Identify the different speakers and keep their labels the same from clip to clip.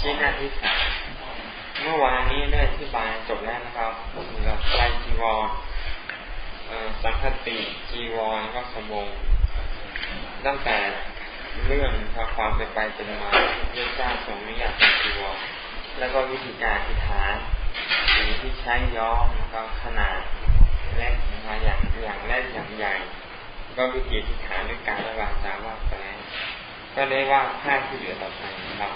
Speaker 1: ชี้หน้าที่สามเมื่อวานนี้ได้อธิบายจบแล้วนะครับเกี่ยวกับไตรจีวรสังคติจีวรก็สบงตั้งแต่เรื่องความเป็นไปเป็นมาเรื่องจ้างสงนิยาเป็นจีวรแล้วก็วิธีการอธิฐานสีที่ใช้ย้อมนะครับขนาดเล็กนะครับอย่างอย่างเล็กอย่างใหญ่ ก็วิธีอธิฐานด้วยการระบายจาว่าไปแล้วก็ได้ว่าผ้าที่เหลือต่อไปนะครับ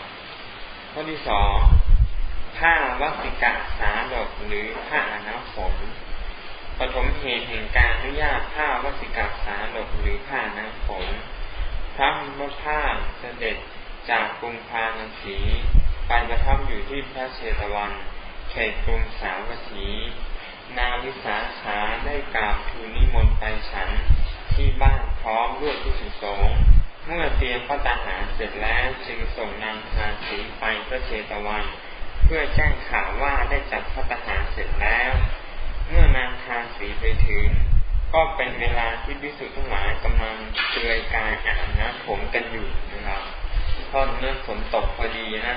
Speaker 1: ข้อที่สองผ้าวัสิกาสาดกหรือผ้าอนาฝนปฐมเหตุแห่งการอนุญาตผ้าวัสิกาสาดกหรือผ้าน้ำฝนพระมผ้าเสด็จจากกรุงพาณสีไปประทับอยู่ที่พระเชตวัน เขตกรุงสาวัตถีนาวิสาขาได้กล่าวทูลนิมนต์ไปฉันที่บ้านพร้อมด้วยที่สุสง เมื่อเตรียมพระตาหารเสร็จแล้วจึงส่งนางทาสีไปพระเชตวัน เพื่อแจ้งข่าวว่าได้จัดพระตาหารเสร็จแล้ว เมื่อนางทาสีไปถึง ก็เป็นเวลาที่พิสุทั้งหลายกำลังเปลือยกายอาบน้ำผมกันอยู่นะครับเพราะเนื่อฝนตกพอดีนะ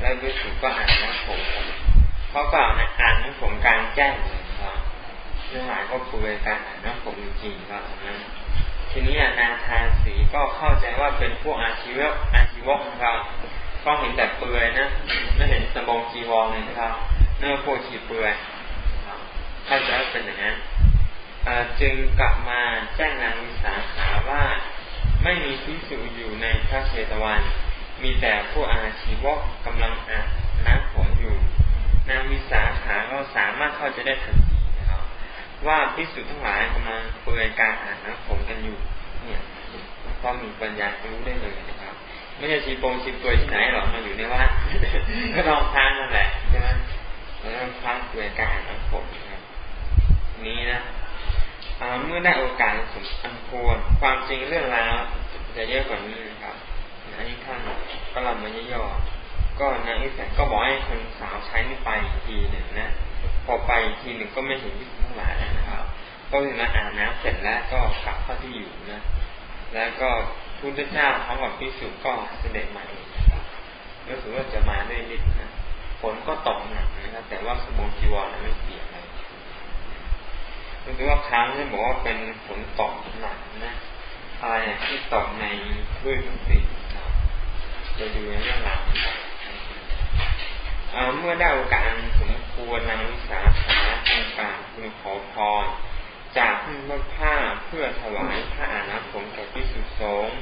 Speaker 1: แล้วพิสุทธ์ก็อาบน้ำผมกันเขาก็อาบน้ำผมกลางแจ้งเลยครับทั้งหลายก็เปลือยกายอาบน้ำผมจริงๆครับนะ ทีนี้นางทาสีก็เข้าใจว่าเป็นพวกอาชีวะอาชีวกนะครับก็เห็นแต่เปลือยนะไม่เห็นสมบงจีวรเลยนะครับเนื้อพวกขีเปลือยเข้าใจว่าเป็นอย่างนั้นจึงกลับมาแจ้งนางวิสาขาว่าไม่มีพิสูจอยู่ในพระเชตวัน มีแต่ผู้อาชีวกกำลังอาบน้ำผมอยู่ นางวิสาขาก็สามารถเข้าใจได้ทัน ว่าพิสุทั้งหลายกำลังเปลือยการอ่านน้ำฝนกันอยู่ เนี่ยก็มีปัญญารู้ได้เลยนะครับ ไม่ใช่ชีโปงชีเปลือยที่ไหนหรอกมาอยู่ในวัดก็ลองทานนั่นแหละใช่ไหมแล้วพักเปลือยการนน้ำฝนครับ นี้นะเมื่อได้โอกาสสมอันควรความจริงเรื่องราวจะเยอะกว่านี้นะครับอันนี้ท่านก็ลำมาย่อๆก็นางอิสระก็บอกให้คนสาวใช้นี่ไปอีกทีหนึ่งนะ พอไปทีหนึ่งก็ไม่เห็นพิสุทั้งหลายนะครับ ก็เลยมาอาบน้ำเสร็จแล้วก็กลับเข้าที่อยู่นะ แล้วก็พุทธเจ้าพร้อมกับพิสุก็เสด็จมาเองนะครับรู้สึกว่าจะมาด้วยฤทธิ์นะฝนก็ตกหนักนะครับ แต่ว่าสมุนจีวรไม่เปียกเลยรู้สึกว่าครั้งที่บอกว่าเป็นฝนตกหนักนะอะไรที่ตกในพืชทุกสิ่งจะดูในเรื่องราวได้ เมื่อได้โอกาสสมควรนางวิสาขาจึงกราบคุณขอพรจากพึ่งพระผ้าเพื่อถวายพระอานาผลแก่พิสุสงฆ์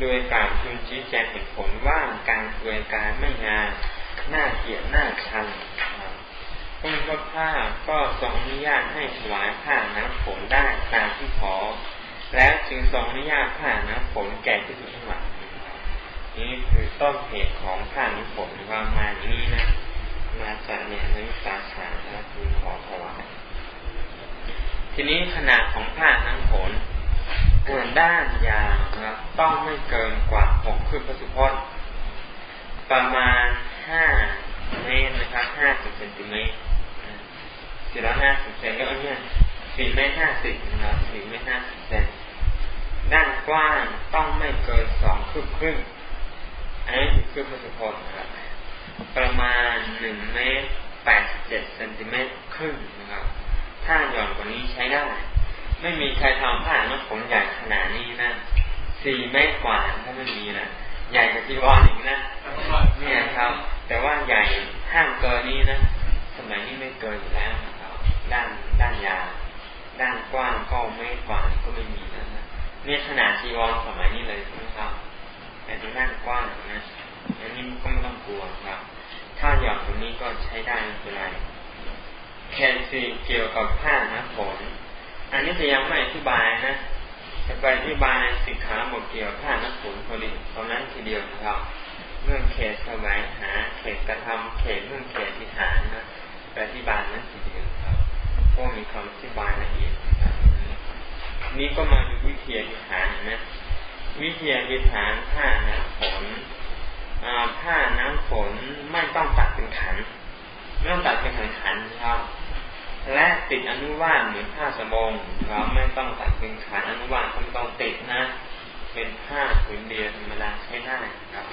Speaker 1: โดยการทูลชี้แจงเหตุผลว่าการเปลือยการไม่งามหน้าเกียดหน้าชันพึ่งพระผ้าก็ทรงอนุญาตให้ถวายผ้าน้ำฝนได้ตามที่ขอ แล้วจึงทรงอนุญาตผ้าน้ำฝนแก่พิสุทั้งหลายนี่คือต้นเหตุของผ้าน้ำฝนว่ามาอย่างนี้นะ มาจากเนี่ยในสาขานะคือขอถวายทีนี้ขนาดของผ้านั้งผลด้านยาวนะครับต้องไม่เกินกว่าหกขึ้นพระสุพจน์ประมาณห้าเมตรนะครับห้าสิบเซนติเมตรสี่ร้อยห้าสิบเซนก็เนี่ยสี่เมตรห้าสิบนะครับสี่เมตรห้าสิบเซนด้านกว้างต้องไม่เกินสองคืบครึ่งอันนี้คือพระสุพจน์นะครับ ประมาณหนึ่งเมตรแปดสิบเจ็ดเซนติเมตรครึ่งนะครับ ถ้าหย่อนกว่านี้ใช้ได้ ไม่มีใครทำผ้าน้ำผมใหญ่ขนาดนี้นะสี่เมตรกว่าถ้าไม่มีนะใหญ่กว่าจีวรอีกนะเนี่ยครับ แต่ว่าใหญ่ห้ามเกินนี้นะสมัยนี้ไม่เกินอยู่แล้วนะครับด้านด้านยาด้านกว้างก็ไม่กว่างก็ไม่มีนะเนี่ยขนาดจีวรสมัยนี้เลยนะครับแต่ดูด้านกว้างนะ อันนี้ก็ไม่ต้องกลัวครับ ถ้าหย่อนตรงนี้ก็ใช้ได้ไม่เป็นไรแคนซีเกี่ยวกับผ้านะฝนอันนี้จะยังไม่อธิบายนะจะไปอธิบายสิกขาบทเกี่ยวกับผ้าน้ำฝนพอดีตอนนั้นทีเดียวนะครับเรื่องเขตสมัยหา เขตกระทำเขตเรื่องเขตทิฐานนะไปอธิบายนั้นทีเดียวครับพวกมีคำอธิบายละเอียดครับนี้ก็มาดูวิธีอธิษฐานนะวิธีอธิษฐานผ้านะฝน ผ้าน้ำฝนไม่ต้องตัดเป็นขัน ไม่ต้องตัดเป็นขันขันครับ และติดอนุวาตเหมือนผ้าสบงครับไม่ต้องตัดเป็นขันอนุวาตก็ไม่ต้องติดนะ เป็นผ้าผืนเดียวธรรมดาใช้ได้ครับ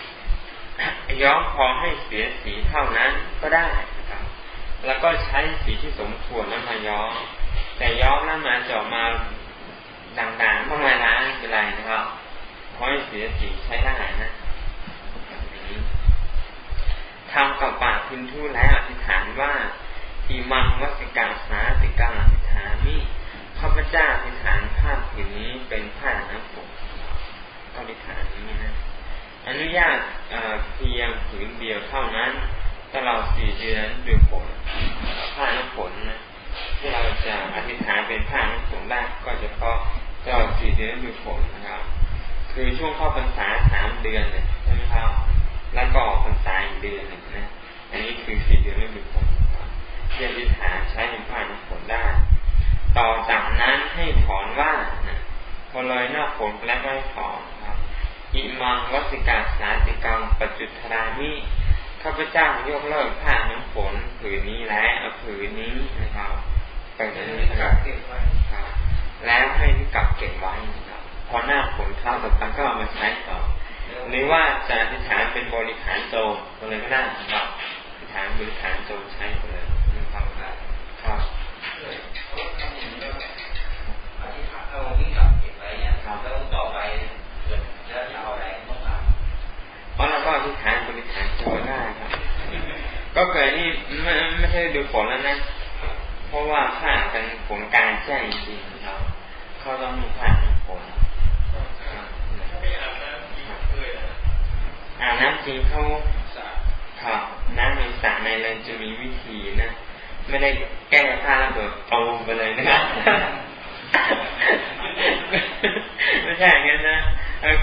Speaker 1: ย้อมพอให้เสียสีเท่านั้นก็ได้นะครับ แล้วก็ใช้สีที่สมควรนั้นมาย้อม แต่ย้อมนั้นมาจะออกมาด่างๆบ้างไรนะเป็นไรนะครับพอให้เสียสีใช้ได้นะ ทำกับปากพินทุแล้วอธิษฐานว่าทีมังวัสิกาสาติกาอธิษฐามิข้าพเจ้าอธิษฐานผ้าผืนนี้เป็นผ้าหน้ำฝนอธิษฐานนี้นะอนุญาตเพียงผืนเดียวเท่านั้นตลอดสี่เดือนดูฝนผ้าน้ำฝนนะที่เราจะอธิษฐานเป็นผ้าน้ำฝนได้ก็จะเพาะตลอดสี่เดือนดูฝนนะครับ คือช่วงเข้าพรรษาสามเดือนเนี่ยใช่ไหมครับ แล้วก็ออกพรรษาอีกเดือนหนึ่งนะ อันนี้คือสี่เดือนไม่ดูฝนที่อธิษฐานใช้เป็นผ้าน้ำฝนได้ ต่อจากนั้นให้ถอนว่านะพอเลยหน้าฝนแล้วก็ให้ถอนครับอิมังวัสิกาสาติกังปัจจุทรามิข้าพเจ้ายกเลิกผ้าน้ำฝนผืนนี้และเอาผืนนี้นะครับไปเลยนะครับแล้วให้กลับเก็บไว้นะครับพอหน้าฝนเข้าต่อไปก็เอามาใช้ต่อ หรือว่าจะอธิษฐานเป็นบริขารโจมเลยก็ได้นะครับอธิษฐานบริขารโจมใช้ไปเลยนะครับครับ
Speaker 2: เอาที่กลับเก็บไว้เนี่ยแล้วต่อไปแล้วจะเอาอะไรต้องทำ
Speaker 1: เพราะเราก็อธิษฐานบริฐานโจได้ครับ ก็เกิดนี่ไม่ไม่ใช่ดูฝนแล้วนะเพราะว่าถ้าเป็นฝนการแจ้งจริงๆเราเขาต้องมีผ่านฝน อาบน้ำจริงเขาครับน้ำในสระในเลยจะมีวิธีนะ ไม่ได้แก้ผ้าแล้วเบิดตรงไปเลยนะครับไม่ใช่อย่างนั้นนะ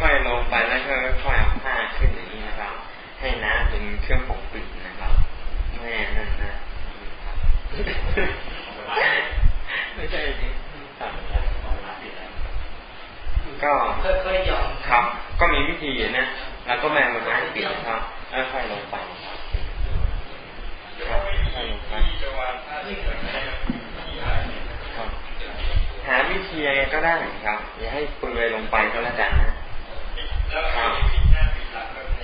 Speaker 1: ค่อยๆลงไปแล้วค่อยๆเอาผ้าขึ้นอย่างนี้นะครับ ให้น้ำเป็นเครื่องปกปิดนะครับแม่นั่นนะไม่ใช่จริงก็
Speaker 2: ค่อยๆยอม
Speaker 1: ครับ ก็มีวิธีนะ แล้วก็แม่มาไม้ปิดครับค่อยๆลงไปครับค่อยๆลงไปหาวิธีอะไรก็ได้ครับ อย่าให้เปลือยลงไปก็แล้วกันนะแล้วปิดหน้าปิดหลับบใน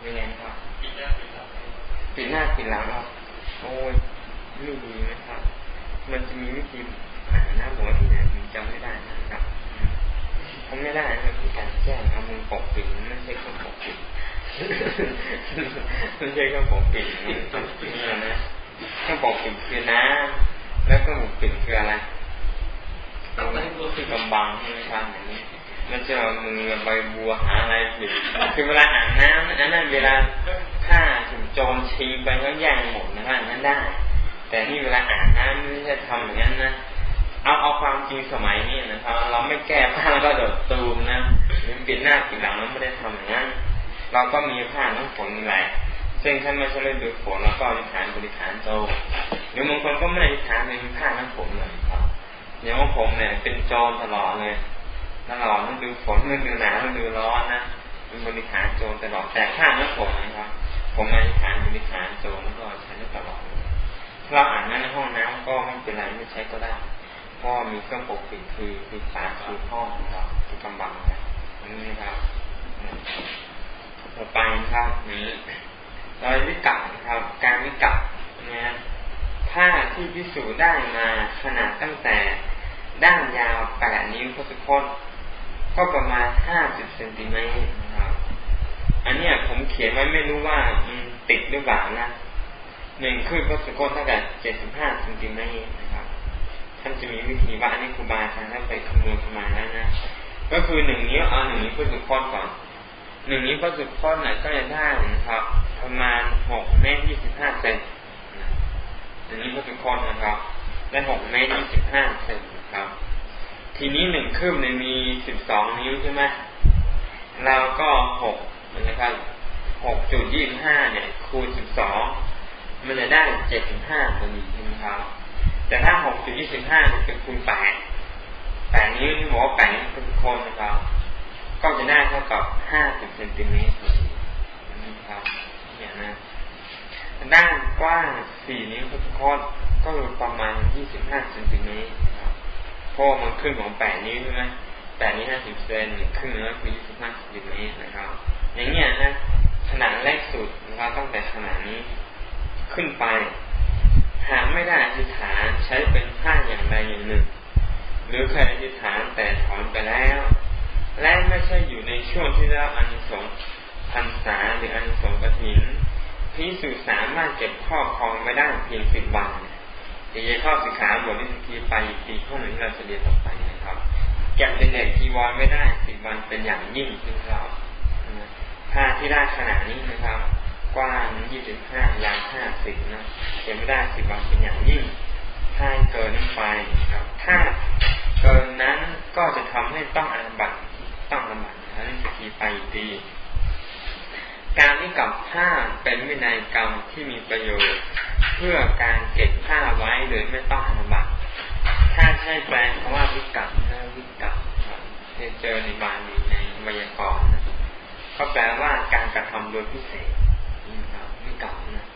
Speaker 1: ไม่งั้นครับปิดหน้าปิดหลังครับโอ้ยไม่ดีนะครับ มันจะมีวิธีหาหน้าหัวที่ไหนผมจำไม่ได้นะ ผมไม่ได้นะครับที่การแจ้งเอามือปกปิดไม่ใช่เครื่องปกปิดไม่ใช่เครื่องปกปิดนี่นะเครื่องปกปิดคือน้ำแล้วก็หมุกปิดคืออะไรคือกำบังใช่ไหมครับอย่างนี้มันจะมือใบบัวหาอะไรผิดคือเวลาอาบน้ำอันนั้นเวลาถ้าถูกโจรชิงไปก็แย่งหมดนะครับนั้นได้ แต่นี่เวลาอาบน้ำไม่ใช่ทำอย่างนั้นนะ เอาเอาความจริงสมัยนี้นะครับ เราไม่แก้ผ้าแล้วก็โดดตูมนะหรือปิดหน้าปิดหลังเราไม่ได้ทำอย่างนั้นเราก็มีผ้าน้ำฝนแหละซึ่งท่านไม่ใช่เล่นดูฝนแล้วก็อธิษฐานบริฐานโตหรือบางคนก็ไม่ได้อธิษฐานเป็นผ้าน้ำผมเลยครับอย่างว่าผมเนี่ย เป็นโจรตลอดเลยตลอดต้องดูฝนต้องดูหนาวต้องดูร้อนนะเป็นบริฐานโจรตลอดแต่ผ้าน้ำผมนะครับ ผมอธิษฐานบริฐานโจแล้วก็ใช้ได้ตลอดเราอ่านนั้นในห้องน้ำก็ไม่เป็นไรไม่ใช้ก็ได้ เพราะมีเครื่องปกปิดคือคือฝาคือห้องนะครับคือกำบังนะนี่นะครับต่อไปนะครับนี้รอยวิกัดนะครับ การวิกัดนะผ้าที่พิสูจน์ได้มาขนาดตั้งแต่ด้านยาวแปดนิ้วพุทธคตก็ประมาณห้าสิบเซนติเมตรนะครับ อันนี้ผมเขียนไว้ไม่รู้ว่าติดหรือเปล่านะหนึ่งคือพุทธคตเท่ากับเจ็ดสิบห้าเซนติเมตรนะ ท่านจะมีวิธีว่าอันนี้ครูบาอาจารย์ท่านไปคำนวณประมาณนั้นนะก็คือหนึ่งนิ้วเอาหนึ่งนิ้วพุทธคตก่อนหนึ่งนิ้วพุทธคตไหนก็จะได้นะครับ ประมาณหกเมตรยี่สิบห้าเซนอันนี้ก็ทุกคนนะครับได้หกเมตรยี่สิบห้าเซนครับ ทีนี้หนึ่งคืบเนี่ยมีสิบสองนิ้วใช่ไหมเราก็หกนะครับหกจุดยี่สิบห้าเนี่ย คูณสิบสองมันจะได้เจ็ดสิบห้าพอดีใช่ไหมครับ แต่ถ้าหกจุดยี่สิบห้าเป็นคูณแปดแปดนิ้วที่บอกว่าแปดนิ้วเป็นคนนะครับ ก็จะได้เท่ากับห้าสิบเซนติเมตรพอดีนะครับเนี่ยนะด้านกว้างสี่นิ้วทุกข้อก็คือประมาณยี่สิบห้าเซนติเมตรครับเพราะมันขึ้นของแปดนิ้วใช่ไหมแปดนี้วห้าสิบเซนครึ่งก็คือยี่สิบห้าสิเมตรนะครับ อย่างเงี้ยนะขนาดแรกสุดนะครับตั้งแต่ขนาดนี้ขึ้นไป หากไม่ได้อธิษฐานใช้เป็นผ้าอย่างใดอย่างหนึ่ง หรือเคยอธิษฐานแต่ถอนไปแล้ว และไม่ใช่อยู่ในช่วงที่ได้อานิสงส์พรรษาหรืออานิสงส์กฐินพิสูจสามารถเก็บข้อครองไว้ได้เพียงสิบวันจะยเข้าสิกขาบทที่สกีไปปีข้อหนึ่งที่เราจะเรียนต่อไปนะครับเก็บเป็นเด็กจีวรไม่ได้สิบวันเป็นอย่างยิ่งที่เราผ้าที่ได้ขนาดนี้นะครับ กว้างยี่สิบห้ายาวห้าสิบนะเก็บไม่ได้สิบวันเป็นอย่างยิ่งถ้าเกินนั้นไปครับ ถ้าเกินนั้นก็จะทำให้ต้องอาบัตต้องอาบัตนะนี่สกีไปดี การที่กับผ้าเป็นวินัยกรรมที่มีประโยชน์ เพื่อการเก็บผ้าไว้โดยไม่ต้องอาบัตถ้าใช้แปลคำว่าวิกัปนะวิกัปจะเจอในบาลีในไวยากรณ์นะก็แปลว่าการกระทำโดยพิเศษนะครับวิกัปนะ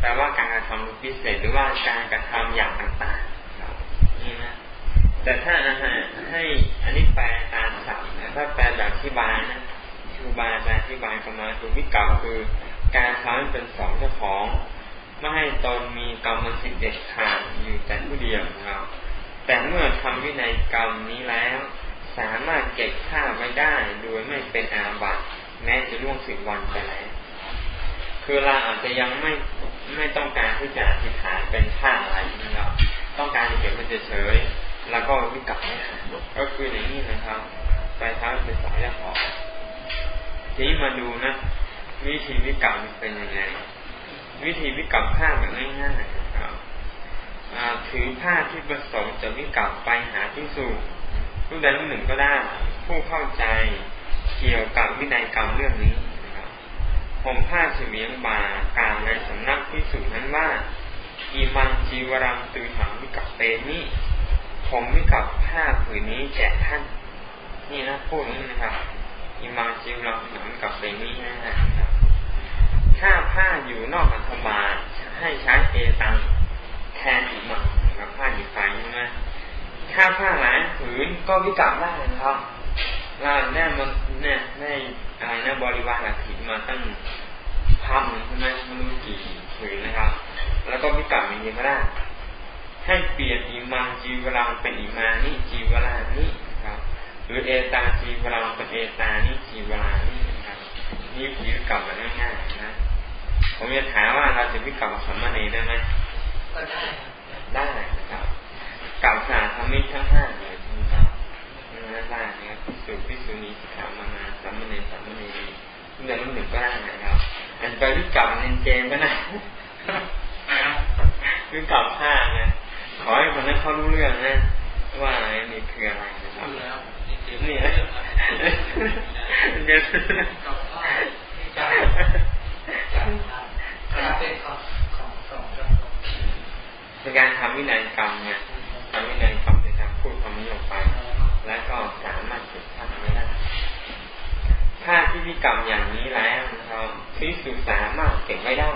Speaker 1: แปลว่าการกระทำพิเศษหรือว่าการกระทำอย่างต่างๆนี่นะแต่ถ้าอาหารให้อันนี้แปลตามศัพท์นะถ้าแปลแบบที่บานะครูบาอาจารย์ที่บายกันมาคือวิกรรมคือการทำเป็นสองเจ้าของไม่ให้ตนมีกรรมสิทธิ์เด็ดขาดอยู่แต่ผู้เดียวครับแต่เมื่อทำวินัยกรรมนี้แล้ว สามารถเก็บข้าไว้ได้โดยไม่เป็นอาบัติแม้จะล่วงสิบวันไปแล้ว คือเราอาจจะยังไม่ไม่ต้องการที่จะอธิษฐานเป็นข้าอะไรนะครับต้องการจะเก็บมันเฉยแล้วก็วิกรรมไม่หาก็คืออย่างนี้นะครับไปทำเป็นสายแล้วพอทีนี้มาดูนะวิธีวิกรรมเป็นยังไง วิธีวิกรรมผ้าแบบง่ายๆนะครับถือผ้าที่ประสงค์จะวิกรรมไปหาที่สูงรูปใดรูปหนึ่งก็ได้ ผู้เข้าใจเกี่ยวกับวินัยกรรมเรื่องนี้ ผมผ้าเฉียงบากลางในสำนักที่สุนั้นว่าอีมันจีวรังตือถังวิกัปเตนี้ผมวิกับผ้าผืนนี้แจกท่าน นี่นะพูดนี้นะครับอิมาจิวราหนังกับเรนี้นะครับถ้าผ้าอยู่นอกอัฐบาให้ใช้เอตังแทนอิมังกับผ้าอยู่ไฟใช่ไหมถ้าผ้าหลายผืนก็วิกรรมได้นะครับเราได้มันเนี่ยได้ อะไรนะบริวารหลักถิมาตั้งพันใช่ไหมไม่รู้กี่ผืนนะครับ แล้วก็วิกรรมอย่างนี้ก็ได้ให้เปลี่ยนอิมังจีวรังเป็นอิมานี่จีวรานี่ครับหรือเอตาจีวราเป็นเอตานี่จีวรานี่นะครับนี่วิกรรมมันง่ายๆนะผมจะถามว่าเราจะวิกรรมสัมมาเนได้ไหม
Speaker 2: ก็ได้
Speaker 1: ได้นะครับกรรมสาธรรมิทั้งห้าเลยนะครับนั่นได้นะครับพิสุพิสุนีสิกขามานามมาเนสัมเนนีเรื่องหนึ่งก็ได้นะครับอันไปวิกรรมเนเจนก็ได้วิกรรมห้าไงขอให้คนนั้นเขารู้เรื่องนะว่าอะไรนี่คืออะไรนะครับนี่ยเดี๋ยวกับพ่อที่จะจะเป็นของของสองเป็นการทำวินัยกรรมเนี่ยทำวินัยกรรมในการพูดคำนี้ออกไป แล้วก็สามารถเก็บท่าไม่ได้ ถ้าที่พิกรรมอย่างนี้แล้วนะครับพิสูจสามารถเก็บไว้ได้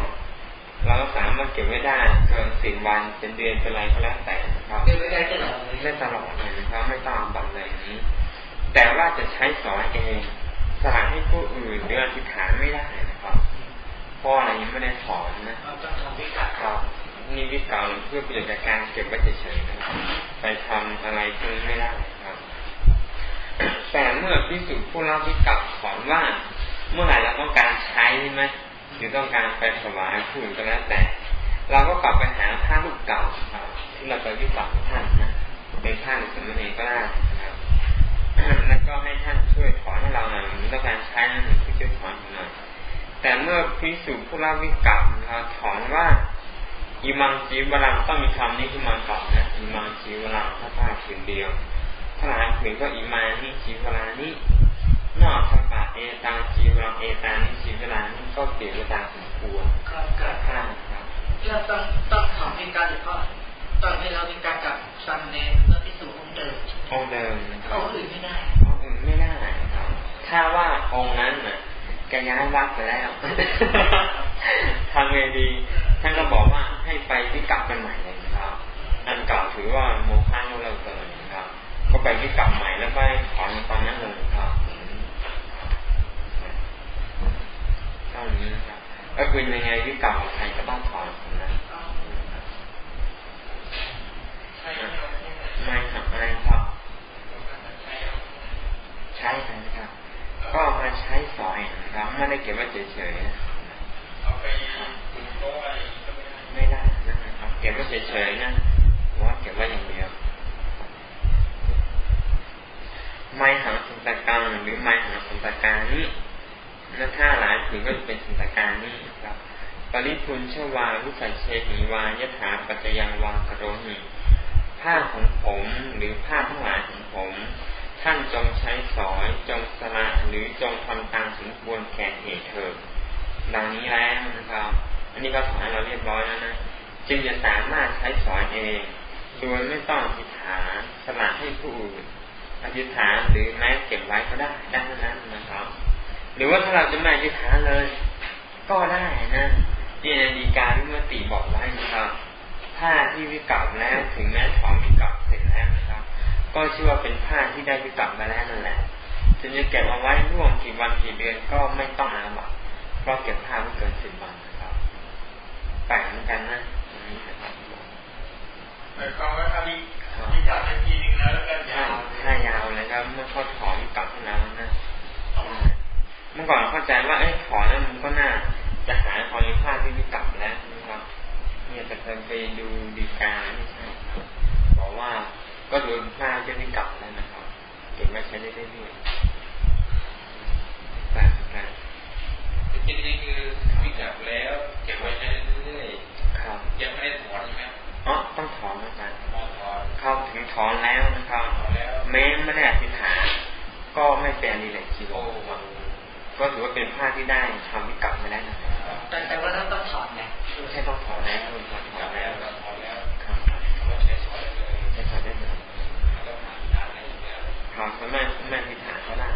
Speaker 1: เราสามารถเก็บไว้ได้เกินสิบวันเป็นเดือนเป็นอะไรก็แล้วแต่นะครับเก็บไว้ได้ตลอดได้ตลอดเลยนะครับไม่ต้องบังเลยนี้ แต่ว่าจะใช้สอนเองสละให้ผู้อื่นหรืออธิษฐานไม่ได้นะครับเพราะอะไรยังไม่ได้สอนนะ
Speaker 2: ครับ
Speaker 1: นี่วิกาเพื่อประโยชน์จากการเก็บไว้เฉยๆนะครับไปทำอะไรซึ่งไม่ได้ครับ แต่เมื่อพิสูจน์ผู้รับวิกาสอนว่า เมื่อไหร่เราต้องการใช้ใช่ไหมหรือต้องการไปถวายผู้อื่นก็แล้วแต่ เราก็กลับไปหาผ้าลูกเก่าครับที่เราไปวิกาท่านนะเป็นผ้าในสมณีก็ได้นะครับแล้วก็ให้ท่านช่วยถอนให้เราหน่อยต้องการใช้นั่นที่ช่วยถอนหน่อยแต่เมื่อพิสูจน์ผู้รับวิกรรมเราถอนว่าอิมังจีวรังต้องมีคำนี้ขึ้นมาก่อนนะอิมังจีวรังถ้าผ้าผืนเดียว ถ้าหลายผืนก็อิมานี่จีวรานี่นอกจากบาเอตังจีวรังเอตานี่จีวรานี่ก็เปลี่ยนไปตามสมควร
Speaker 2: ก็เกิด
Speaker 1: ข้า
Speaker 2: ครับเราต้องต้องถอนเป็นการเฉพาะตอนที่เราเป็นการกับซัมเนรก็พิสูจน์องค์เดิม
Speaker 1: องค์เดิม
Speaker 2: องค์อื่นไม่ได้
Speaker 1: องค์อื่นไม่ได้ครับ ถ้าว่าองค์นั้นน่ะแกย้ายวัดไปแล้วทางเวดีท่านก็บอกว่าให้ไปที่กลับกันใหม่เลยนะครับ อันเก่าถือว่าโมฆะโนเราเกินนะครับ ก็ไปวิกลับใหม่แล้วไปถอนตอนนั้นเลยครับเท่านี้ครับก็คือยังไงวิกลับใครก็ต้องถอนนะไม่ครับอะไรครับ ใช้นะครับ ก็มาใช้สอยนะครับไม่ได้เก็บไว้เฉยๆนะไม่ได้นะครับ เก็บไว้เฉยๆนะว่าเก็บไว้อย่าง เดียวไม้หาสุนตการหรือไม้หาสุนตการนี้แล้วถ้าหลายผืนก็จะเป็นสุนตการนี้ครับปริพุนชวาวิสัยเชหิวายถาปัจจยังวากโรหิผ้าของผมหรือผ้าทั้งหลายของผม ท่านจงใช้สอยจงสละหรือจงทำตามสมควรแก่เหตุเถิดดังนี้แล้วนะครับ อันนี้ก็สอนเราเรียบร้อยแล้วนะจึงจะสามารถใช้สอยเอง โดยไม่ต้องอธิษฐาสละให้ผู้อื่น อธิษฐานหรือแม้เก็บไว้ก็ได้ได้ทั้งนั้นนะครับ หรือว่าถ้าเราจะไม่อธิษฐานเลย ก็ได้นะที่ในดีการวิมติบอกไว้นะครับ ผ้าที่วิกับแล้วถึงแม้ถอนวิกับเสร็จแล้วนะครับ ก็ชื่อว่าเป็นผ้าที่ได้วิกับมาแล้วนั่นแหละจะจะเก็บเอาไว้ร่วมกี่วันกี่เดือนก็ไม่ต้องอาบัตเพราะเก็บผ้าไม่เกินสิบวันนะครับแปลกเหมือนกันนะนี่นะครับ
Speaker 2: หมายความว่าถ้ามีมีจับได้ทีนึงแล้วแล้วก็ยาว
Speaker 1: ถ้ายาวเลยครับเมื่อเขาถอนกลับแล้วนะเมื่อก่อนเข้าใจว่าไอ้ถอนแล้วมันก็น่าจะหายพอในผ้าที่ไม่กลับแล้วนะครับ เนี่ยแต่เคยไปดูดีการไม่ใช่บอกว่าก็ดูผ้าจะไม่กลับแล้วนะครับเก็บไว้ใช้ได้เรื่อยๆแต่แต่
Speaker 2: จริงๆคือวิกลับแล้วเก็บไว้ใช้เรื่อยๆครับยังไม่ได้ถอนใช่ไหม
Speaker 1: อ๋อต้องถอนนะจ๊ะ เข้าถึงถอนแล้วนะครับแม้ไม่ได้อธิษฐานก็ไม่เป็นนี่แหละจีวรก็ถือว่าเป็นผ้าที่ได้ทำวิกัปมาแล้วนะ
Speaker 2: แต่แต่ว่าต้องต้องถอนนะ
Speaker 1: ไม่ใช่ต้องถอนแล้วต้องถอนถอนแล้วถอนแล้วครับ
Speaker 2: ใช้ถอนได้เลยใช้ถอนได้เลย
Speaker 1: ครับถ้าไม่ไม่อธิษฐานก็ได้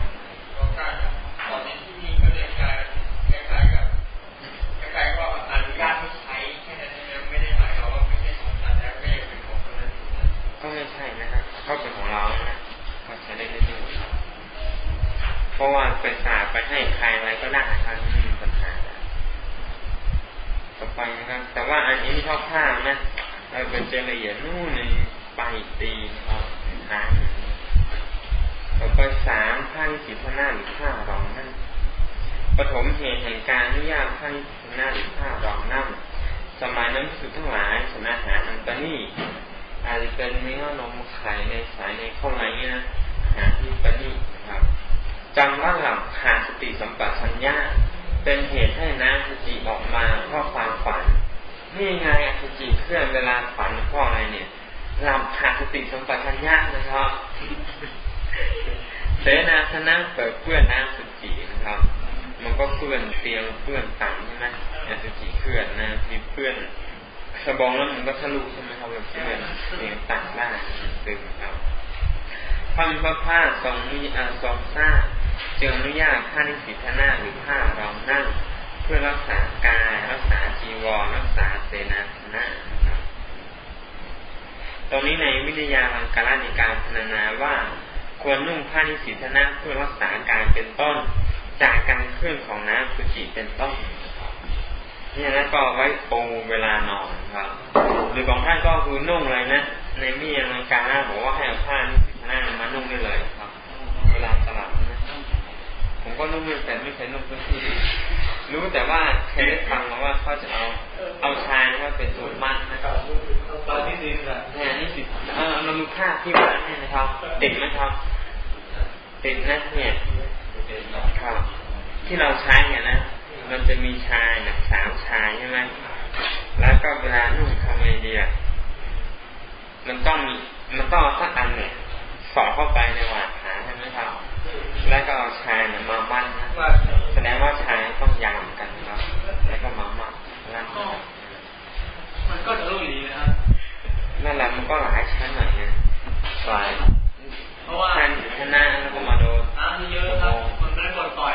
Speaker 2: นะ
Speaker 1: ครับเป็นของเรานะก็ใช้ได้เรื่อยๆเพราะว่าไปสาไปให้ใครอะไรก็ได้ครับไม่มีปัญหาต่อไปนะครับ แต่ว่าอันนี้ที่ชอบผ้ามนะเราเป็นเจละเอียดนู่นในไปตีครับหางต่อไปสามผ้างสีผ้าหน้าหรือผ้ารองนั่นปฐมเหตุแห่งการนุญาตผ้างหน้าหรือผ้ารองนั่นสมัยนั้นสุดทั้งหลายสมัยอาหาอันตนี่ อาจจะเป็นเนื้อนมไข่ในสายในข้อไหนเงี้ยนะหาที่ปนี่นะครับจำว่าหลับขาดสติสัมปชัญญะเป็นเหตุให้น้ำสจิออกมาเพราะความฝันนี่ไงสจิเคลื่อนเวลาฝันเพราะอะไรเนี่ยหลับขาดสติสัมปชัญญะนะครับเสนาสนะเปิดเพื่อนน้ำสจินะครับ มันก็เพื่อนเตียงเพื่อนตังใช่ไหมอสุจิเคลื่อนนะมีเพื่อน สบองแล้วมันก็ทะลุใช่ไหมครับแบบเพื่อนเตียงตังได้ตึงครับพระมีพระผ้าทรงมีอาทรงทราบจึงอนุญาตผ้านิสิตนาหรือผ้ารองนั่ง เพื่อรักษากาย รักษาจีวรรักษาเสนาสนะครับตรงนี้ในวิทยาลังการในการพนานาว่าควรนุ่งผ้านิสิตนาเพื่อรักษากายเป็นต้น จากการเคลื่อนของน้ำสุจิเป็นต้น นี่นะก็ไว้ปูเวลานอนครับหรือของท่านก็คือนุ่งเลยนะ ในมียลังการบอกว่าให้เอาผ้านิสิตนามานุ่งได้เลยครับ เวลาสลับนะผมก็นุ่งแต่ไม่เคยนุ่งพื้นที่รู้แต่ว่าเคยได้ฟังมาว่าเขาจะเอาเอาชายว่าเป็นสูตรมัดนะครับ
Speaker 2: ตอนนี้สิบ
Speaker 1: นะเนี่ยนี่สิเออเราดูค่าที่วัดเนี่ยนะครับติดไหมครับติดนะเนี่ยครับที่เราใช้เนี่ยนะ มันจะมีชายนะสามชายใช่ไหมแล้วก็เวลานุ่งทำไงดีอะมันต้องมีมันต้องสักอันเนี่ยสอดเข้าไปในหวาดขาใช่ไหมครับ แล้วก็เอาชายเนี่ยมามั่นนะแสดงว่าชายต้องยามกันครับแล้วก็มามั่นนั่น
Speaker 2: มันก็จะรู้ดีนะครับ
Speaker 1: นั่นแหละมันก็หลายชั้นหน่อยไงปลายเพราะว่าชั้นชนะแล้วก็มาโดน
Speaker 2: อ่าเยอะครับมันไม่ได้กดต่อย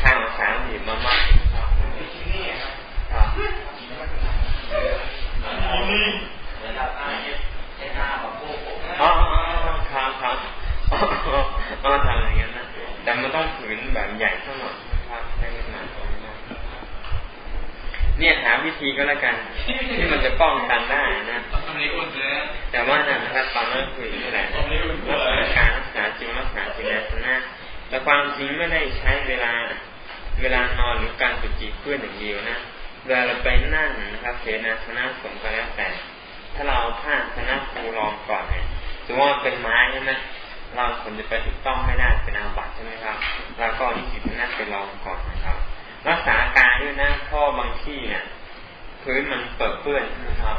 Speaker 2: ช่า
Speaker 1: งสามหมื่นมากมาก
Speaker 2: อ๋อครับครับอ๋อทำอย่างนั้นนะ แต่
Speaker 1: มันต้องผืนแบ
Speaker 2: บใหญ่ทั้ง
Speaker 1: หมดนะครับใด้มันหนเนี่ยหาวิธีก็แล้วกัน ที่มันจะป้องกันได้นะแต่ว่านะครับตอนนั้นคืออะไรรักษาการรักษาจิตรักษาจิตนะ แต่ความจริงไม่ได้ใช้เวลาเวลานอนหรือการจุจิเพื่อนอย่างเดียวนะเวลาเราไปนั่งนะครับเสนาสนะสงก็แล้วแต่ ถ้าเราผ้าสนะปูรองก่อนเนี่ยถือว่าเป็นไม้ใช่ไหมเราคนจะไปถูกต้องไม่ได้เป็นอาบัติใช่ไหมครับเราก็นิสิตนะไปลองก่อนนะครับ รักษาการด้วยนะพ่อบางที่เนี่ยพื้นมันเปิดเปื้อนใช่ไหมครับ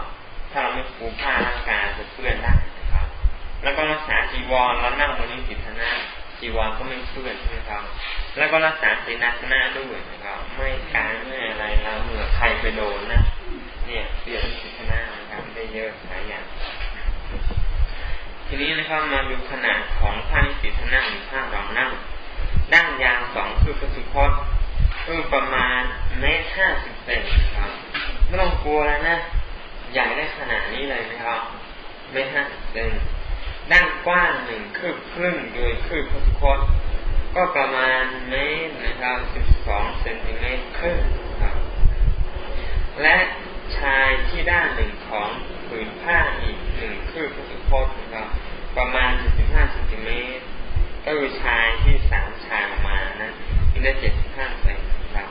Speaker 1: ถ้าเราไม่ปูผ้าร่างกายจะเปื้อนได้นะครับ แล้วก็รักษาจีวรแล้วนั่งบนนิสิตนะ จีวรก็ไม่เปื้อนใช่ไหมครับ แล้วก็รักษาสีนักหน้าด้วยนะครับ ไม่การไม่อะไรเราเหงื่อใครไปโดนนะ เนี่ยเปลี่ยนสิทธนานะครับได้เยอะหลายอย่าง ทีนี้นะครับมาดูขนาดของผ้านิสิทนาหรือผ้ารองนั่งด้านยาวสองคือประสุพจน์คือประมาณเมตรห้าสิบเซนครับไม่ต้องกลัวแล้วนะ ใหญ่ได้ขนาดนี้เลยนะครับเมตรห้าสิบเซน ด้านกว้างหนึ่งคืบครึ่งโดยคืบพุทธคตก็ประมาณเมตรนะครับสิบสองเซนติเมตรครึ่งครับ และชายที่ด้านหนึ่งของผืนผ้าอีกหนึ่งคืบพุทธคตนะครับ ประมาณสิบห้าเซนติเมตรก็คือชายที่สามชายออกมานะที่ได้เจ็ดสิบห้าเซนครับ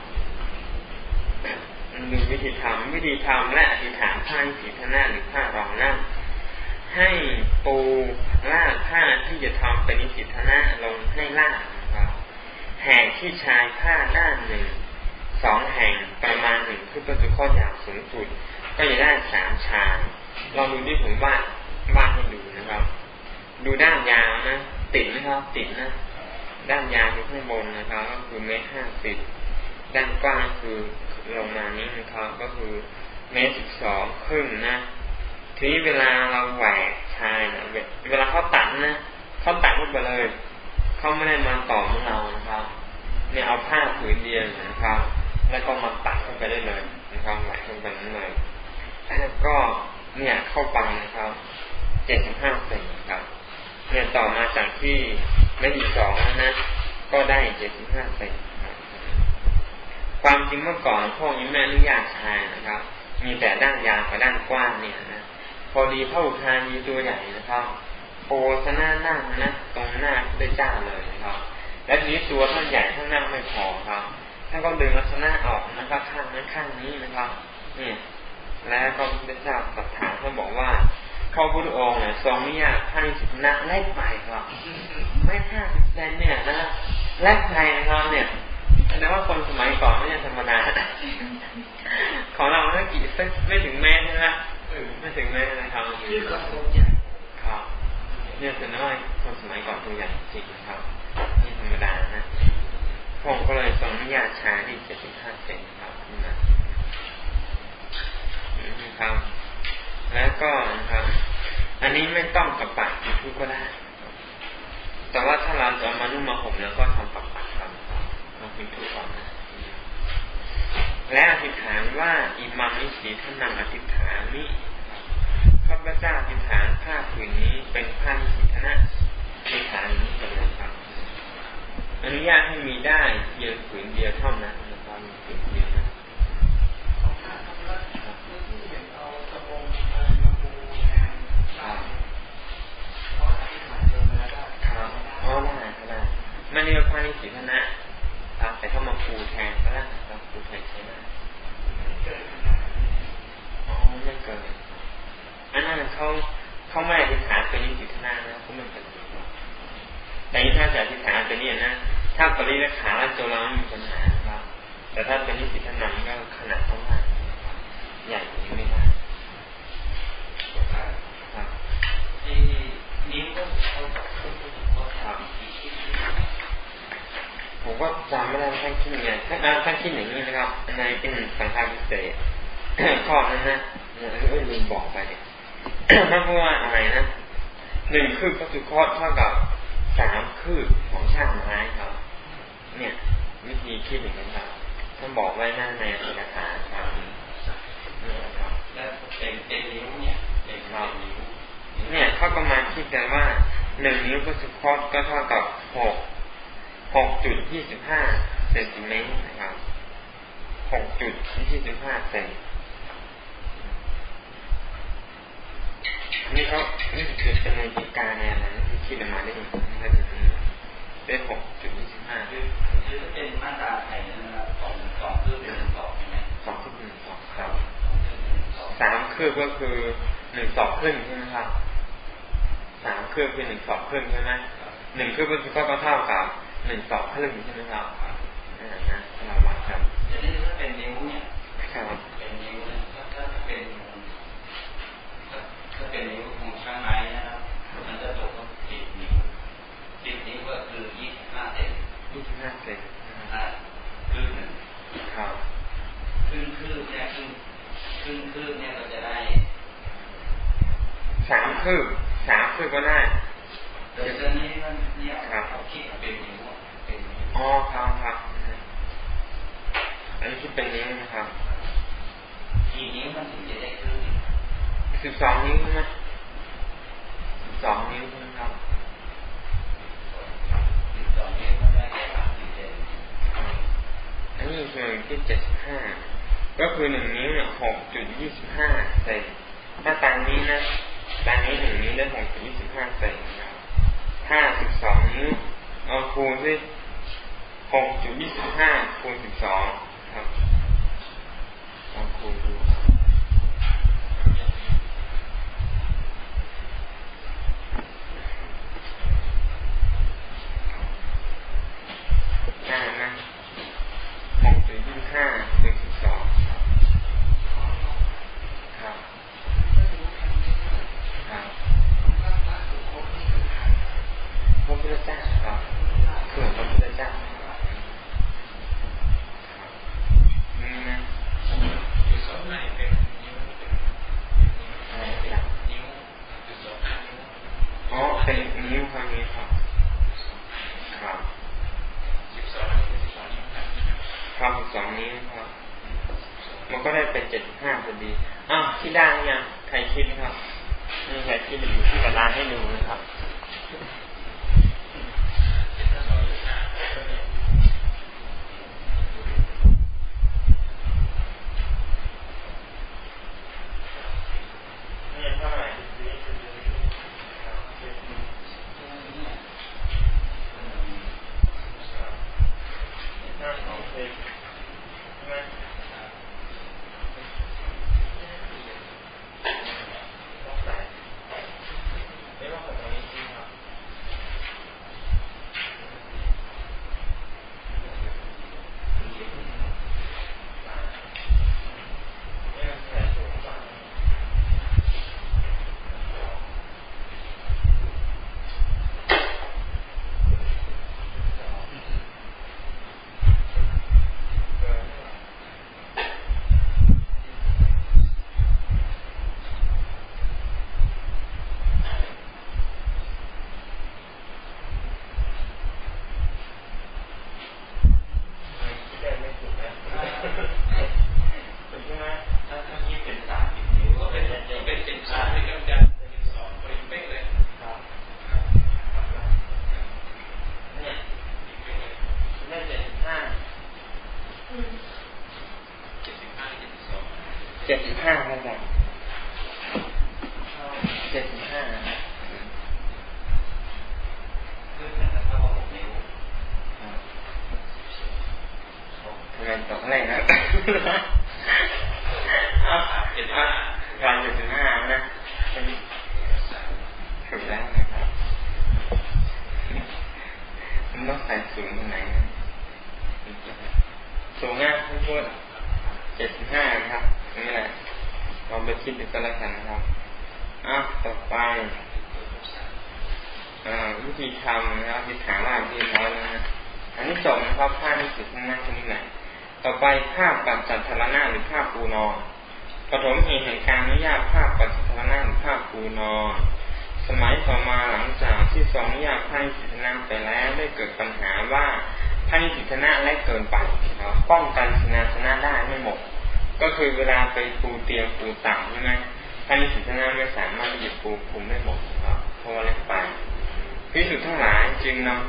Speaker 1: ดูวิธีทำวิธีทำและอธิษฐานผ้าสีทนาหรือผ้ารองนั่ง ให้ปูลากผ้าที่จะทำเป็นนิสิทนะลงให้ลากนะครับแห่งที่ชายผ้าด้านหนึ่งสองแห่งประมาณหนึ่งคือประตูข้ออย่างสูงสุด ก็จะได้สามชายลองดูที่ผมวาดวาดให้ดูนะครับ ดูด้านยาวนะติดนะครับติดนะด้านยาวคือข้างบนนะครับ ก็คือเมตรห้าสิบด้านกว้างคือลงมานี้นะครับ ก็คือเมตรสิบสองครึ่งนะ ทีนี้เวลาเราแหวกชายนะเวลาเขาตัดนะเขาตัดลงไปเลยเขาไม่ได้มาต่อเมื่อเรานะครับ เนี่ยเอาผ้าผืนเดียวนะครับ แล้วก็มาตัดเข้าไปได้เลยนะครับแหวกเข้าไปนั้นเลยแล้วก็เนี่ยเข้าไปนะครับเจ็ดสิบห้าเซนครับ เนี่ยต่อมาจากที่ไม่ดีสองนะก็ได้เจ็ดสิบห้าเซนความจริงเมื่อก่อนพวกนี้แม่อนุญาตชายนะครับ มีแต่ด้านยาวกับด้านกว้างเนี่ยนะ พอดีพระอุทานีตัวใหญ่นะครับโปสนานั่งนะตรงหน้าพระเจ้าเลยนะครับ และทีนี้ตัวท่านใหญ่ท่านนั่งไม่พอครับท่านก็ดึงลักษณะออกนะครับข้างนั้นข้างนี้นะครับเนี่ยแล้วก็พระเจ้าตรัสถามท่านบอกว่าข้าพุทธองค์เนี่ยทรงนิยามท่านสิบนักเล็กไปครับ ไม่ห้าสิบเซนเนี่ยนะเล็กไปนะครับเนี่ยแต่ว่าคนสมัยก่อนไม่ใช่ธรรมดาของเราไม่กี่ไม่ถึงแม่ใช่ไหม ไม่ถึงแม่นะครับ
Speaker 2: นี่ก็ตัวใหญ่
Speaker 1: ครับเนี่ยแสดงว่าคนสมัยก่อนตัวใหญ่จริงครับนี่ธรรมดานะผมก็เลยทรงนิยาชาที่เจ็ดสิบห้าเซนครับนี่นะครับ แล้วก็นะครับ อันนี้ไม่ต้องกับปากทุกก็ได้ แต่ว่าถ้าเราจะมานุ่มมาห่มแล้วก็ทำปักปากครับเราพิมพ์ทุกก่อนนะ และอธิษฐานว่าอิมัมนิสีท่านนำอธิษฐานนี้ข้าพเจ้าอธิษฐานผ้าผืนนี้เป็นผ้านิสิทนะอธิษฐานนี้เลยครับอนุญาตให้มีได้เพียงผืนเดียวเท่านั้นนะครับผืนเดียวนะอ๋อได้ก็ได้ไม่เรียกผ้านิสิทนะครับแต่ถ้ามาปูแทนก็ได้ ครับปูแทนใช้ได้อ๋อไม่เกินอันนั้นเขาเขาไม่อธิษฐานเป็นนิสิทนานะเขาไม่เป็นแต่นี่ถ้าจะอธิษฐานเป็นนี่นะถ้าปริรักขาแล้วโจรไม่มีปัญหาครับแต่ถ้าเป็นนิสิทนาก็ขนาดเท่าไหร่ใหญ่กว่านี้ไม่ได้ที่นิ้วก็เขาครับ ผมก็จำไม่ได้ท่านคิดยังไงท่านท่านคิดอย่างนี้นะครับในเป็นสังฆาพิเศษข้อนั้นนะเออลืมบอกไปเนี่ยท่านพูดว่าอะไรนะหนึ่งคืบพระสุคตเท่ากับสามคืบของช่างไม้ครับ เนี่ย วิธีคิดอย่างนั้นครับท่านบอกไว้หน้าในเอกสารครับนี่ครับแล้วเต็มเต็มนิ้วเนี่ยเต็มนิ้วเนี่ยเขาก็มาคิดกันว่าหนึ่งนิ้วพระสุคตก็เท่ากับหก หกจุดยี่สิบห้าเซนติเมตรนะครับหกจุดยี่สิบห้าเซนนี่เขานี่คือเป็นในดีการในอะไรที่คิดออกมาได้ยังไงถึงได้หกจุดยี่สิบห้า
Speaker 2: คือคือเป็นมาตราไทยนะครับสองสองคือหนึ่งสองใช่ไหม
Speaker 1: สองคือหนึ่งสองครับสามคือก็คือหนึ่งสองครึ่งใช่ไหมครับสามคือคือหนึ่งสองครึ่งใช่ไหมหนึ่งคือก็เท่ากับ หนึ่งสองครึ่งใช่ไหมครับอ่านะเราวัดครับ
Speaker 2: จะได้ถ้าเป็นนิ้วเนี่ย
Speaker 1: ครับ
Speaker 2: เป็นนิ้วเนี่ยถ้าถ้าเป็นถ้าเป็นนิ้วของข้างในนะครับมันจะตกสิบนิ้วสิบนิ้วก็คือยี่สิบห้าเซน
Speaker 1: ยี่สิบห้าเซน
Speaker 2: คือหนึ่ง
Speaker 1: ครับ
Speaker 2: ขึ้นคืบเนี่ยขึ้นขึ้นคืบเนี่ยเราจะได้
Speaker 1: สามคืบสามคืบก็ได้
Speaker 2: แต่ตอนนี้มันเนี่ยเขาคิดเป็นนิ้วเป็น
Speaker 1: อ๋อครับครับอันนี้คิดเป็นนิ้วนะครับ
Speaker 2: กี่นิ้วมันถึงจะได้คืบ
Speaker 1: สิบสองนิ้วใช่ไหมสิบสองนิ้วใช่ไหมครับ
Speaker 2: สิบสองนิ้วมันได้แค่สามสิบเซน
Speaker 1: อันนี้คือที่เจ็ดสิบห้าก็คือหนึ่งนิ้วเนี่ยหกจุดยี่สิบห้าเซนถ้าตามนี้นะตามนี้หนึ่งนิ้วได้หกจุดยี่สิบห้าเซนครับห้าสิบสองนิ้วเอาคูณสิ หกจุดยี่สิบห้าคูณสิบสองครับ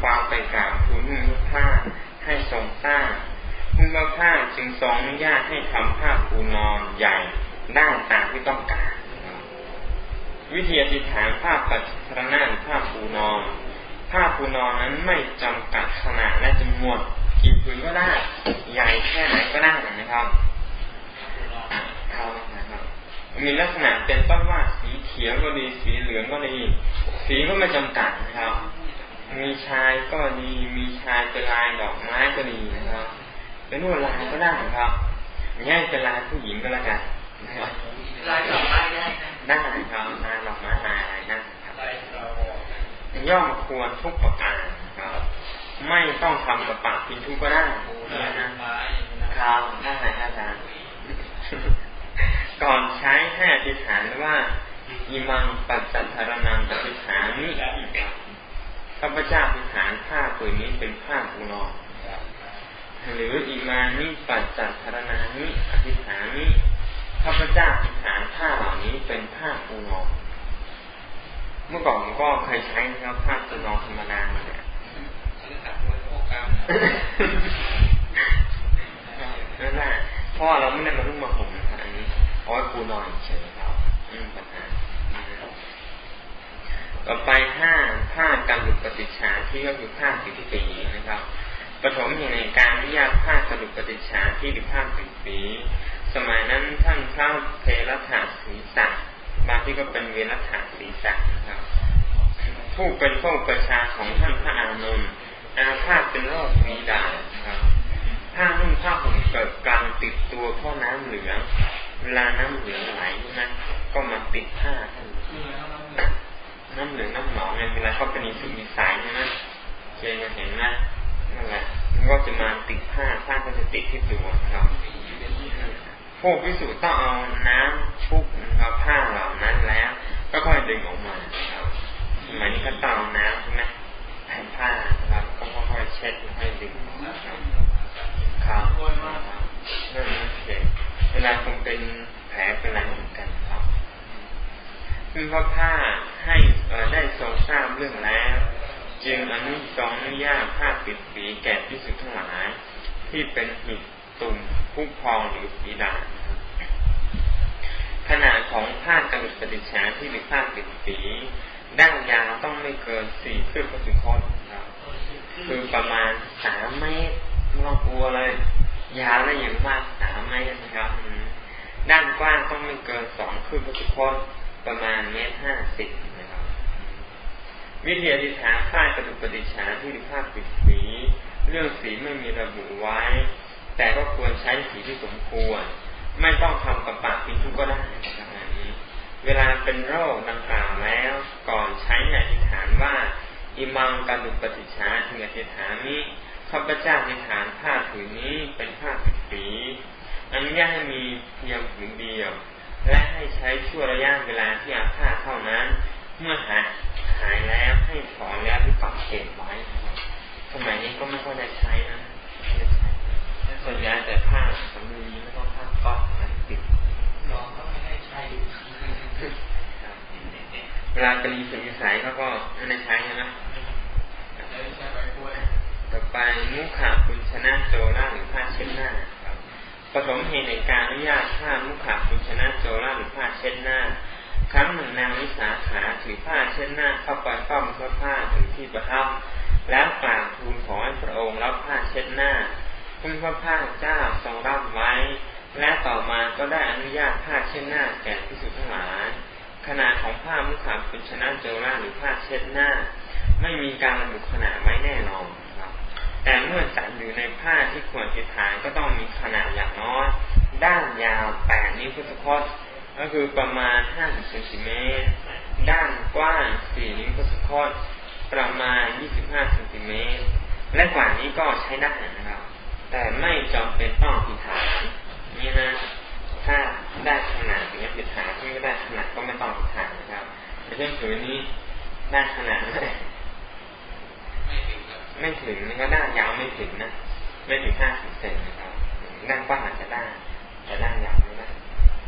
Speaker 1: ค
Speaker 2: วา
Speaker 1: มไปกราบทูลนื้อผ้าให้ทรงสร้างคุณพระภาจึงทรงอนุญาตให้ทำผ้าปูนอนใหญ่ได้ตามที่ต้องการวิธีอธิษฐานผ้าปัจจรณาผ้าปูนอนผ้าปูนอนนั้นไม่จำกัดขนาดและจำนวนกี่ผืนก็ได้ใหญ่แค่ไหนก็ได้นะครับครับมีลักษณะเป็นต้นว่าสีเขียวก็ดีสีเหลืองก็ดี สีก็ไม่จำกัดนะครับ มีชายก็ดีมีชายเป็นลายดอกไม้ก็ดีนะครับเป็นลวดลายก็ได้ครับง่ายเป็นลายผู้หญิงก็แล้วกัน
Speaker 2: ลายดอกไม้ได้
Speaker 1: ได้ครับลายดอกไม้ลายอะไรนะครับย่อมควรทุกประการครับ ไม่ต้องทำกับปากพินทุก็ได้นะครับได้อาจารย์ก่อนใช้ให้อธิษฐานว่าอิมังปัจจัทรนังอธิษฐานนี้ ข้าพเจ้าอธิษฐานผ้าผืนนี้เป็นผ้าปูนอนหรืออิมานิปัจจัทรนานิอธิษฐานนี้ข้าพเจ้าอธิษฐานผ้าเหล่านี้เป็นผ้าปูนอนเมื่อก่อนก็เคยใช้นะครับผ้าปูนอนธรรมดาเนี่ยนั่นแหละเพราะเราไม่ได้มารุ่งมาห่มนะครับอันนี้เอาไว้ปูนอนเฉยครับอืมปัญหา ต่อไปห้าผ้าการดุดปฏิชาที่ก็คือผ้าสิบปีนะครับปฐมเหตุในการอนุญาตผ้ากระดุปฏิชาที่ดิผ้าสิบปีสมัยนั้นท่านพระเพลถาศีสักบางที่ก็เป็นเวรถาศีสักนะครับผู้เป็นผู้ประชาของท่านพระอานนท์อาภาพเป็นโรควีดาครับผ้านุ่งผ้าห่มเกิดกลางติดตัวเพราะน้ำเหลืองเวลาน้ำเหลืองไหลนะก็มาติดผ้าท่าน น้ำเหลืองน้ำหนองเนี่ยเวลาเขาเป็นอิสุมิสายใช่ไหมเคยมาเห็นนะนั่นแหละมันก็จะมาติดผ้าผ้าก็จะติดที่ตัวครับพวกพิสูจน์ต้องเอาน้ำชุบนะครับผ้าเหล่านั้นแล้ว ก็ค่อยดึงออกมาครับสมัยนี้ก็ต้องเอาน้ำใช่ไหมแผ่นผ้านะครับก็ค่อยๆเช็ดค่อยดึงครับครับนั่นเองเวลาคงเป็นแผลเป็นอะไรเหมือนกัน ครับคือพระผ้าให้ได้ทรงทราบเรื่องแล้ว จึงอนุทรงอนุญาตผ้าปิดฝีแก่ที่สุดทั้งหลาย ที่เป็นหิดตุ่มผู้พองหรือสีดาขนาดของผ้ากระดุปฏิชาที่เป็นผ้าปิดฝีด้านยาวต้องไม่เกินสี่คืบพระสุคตครับคือประมาณสามเมตรไม่ต้องกลัวเลย ยาวและอย่างมากสามเมตรนะครับ ด้านกว้างต้องไม่เกินสองคืบพระสุคต ประมาณเมตรห้าสิบนะครับ วิธีอธิษฐานผ้ากระดุปฏิชาที่เป็นผ้าปิดฝีเรื่องสีไม่มีระบุไว้ แต่ก็ควรใช้สีที่สมควร ไม่ต้องทำกับปากพินทุก็ได้นะครับอันนี้ เวลาเป็นโรคดังกล่าวแล้วก่อนใช้อธิษฐานว่าอิมังการดุปฏิชาถึงอธิษฐานนี้ข้าพเจ้าอธิษฐานผ้าผืนนี้เป็นผ้าผิดสี อนุญาตให้มีเพียงผืนเดียว และให้ใช้ชั่วระยะเวลาที่อาผ้าเท่านั้น เมื่อหายหายแล้วให้ถอนแล้วที่ปักเก็บไว้สมัยนี้ก็ไม่ค่อยได้ใช้นะส่วนใหญ่แต่ผ้าสำลีไม่ต้องผ้าก๊อตอะไรติด
Speaker 2: ลองก็ไม่ได้ใช้
Speaker 1: เวลาจะมีสิ่งสายเขาก็ไม่ได้ใช้ใช่ไหมต่อไปมุขาคุณชนะโจล่าหรือผ้าเช็ดหน้า ปฐมเหตุในการอนุญาตผ้ามุขาคุณชนะโจล่าหรือผ้าเช็ดหน้า ครั้งหนึ่งนางวิสาขาถือผ้าเช็ดหน้าเข้าไปเฝ้าพระผ้าถึงที่ประทับแล้วกราบทูลขอให้พระองค์รับผ้าเช็ดหน้าคุณพระภาเจ้าทรงรับไว้ และต่อมาก็ได้อนุญาตผ้าเช็ดหน้าแก่พิสุทั้งหลายขนาดของผ้ามุขามเป็นชนะโจราหรือผ้าเช็ดหน้า ไม่มีการระบุขนาดไว้แน่นอน แต่เมื่อจัดอยู่ในผ้าที่ควรติดฐานก็ต้องมีขนาดอย่างน้อย ด้านยาวแปดนิ้วพุทธคตก็คือประมาณห้าสิบเซนติเมตร ด้านกว้างสี่นิ้วพุทธคตประมาณยี่สิบห้าเซนติเมตร และกว่านี้ก็ใช้ได้นะครับ แต่ไม่จำเป็นต้องพิฐานนี่นะถ้าได้ขนาดอย่างนี้พิฐานที่ไม่ได้ขนาดก็ไม่ต้องพิฐานนะครับในเช่นผืนนี้ได้ขนาดไหม ไม่ถึงนะครับด้านยาวไม่ถึงนะ ไม่ถึงห้าสิบเซนนะครับด้านกว้างอาจจะได้แต่ด้านยาวไม่ได้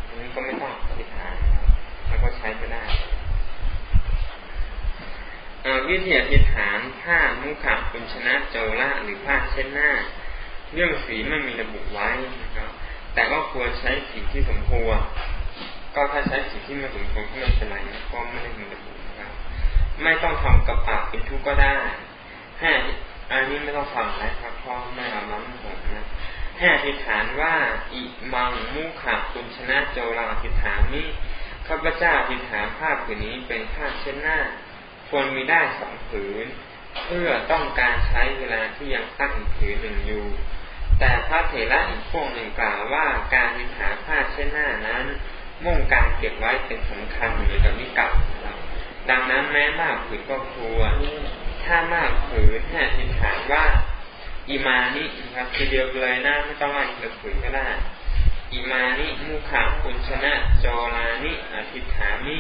Speaker 1: อันนี้ก็ไม่ต้องพิฐานนะครับแล้วก็ใช้ไม่ได้วิธีอธิษฐานผ้ามุขะคุณชนะโจละหรือผ้าเช่นหน้า เรื่องสีไม่มีระบุไว้นะครับแต่ก็ควรใช้สีที่สมควรก็ถ้าใช้สีที่ไม่สมควรก็ไม่เป็นไรนะก็ไม่ได้มีระบุนะครับ ไม่ต้องทำกระปาเป็นทุกก็ได้ ห้อันนี้ไม่ต้องฟังนะครับเพราะไม่เอาน้ำผมนะให้อธิษฐานว่าอิมังมุขคุณชนะโจราอธิษฐานนี้ข้าพเจ้าอธิษฐานผ้าผืนนี้เป็นผ้าเช็ดหน้า ควรมีได้สองผืน เพื่อต้องการใช้เวลาที่ยังตั้งผืนหนึ่งอยู่ แต่พระเถระอีกพวกหนึ่งกล่าวว่าการอธิษฐานผ้าเช็ดหน้านั้น มุ่งการเก็บไว้เป็นสำคัญเหมือนกับนิกัดดังนั้นแม้มากผืนก็ควร ถ้ามากผืนให้อธิษฐานว่าอิมานินะครับทีเดียวเลยนะไม่ต้องอ่านกระผืนก็ได้อิมานิมุขาคุณชนะโจลานิอธิษฐานิ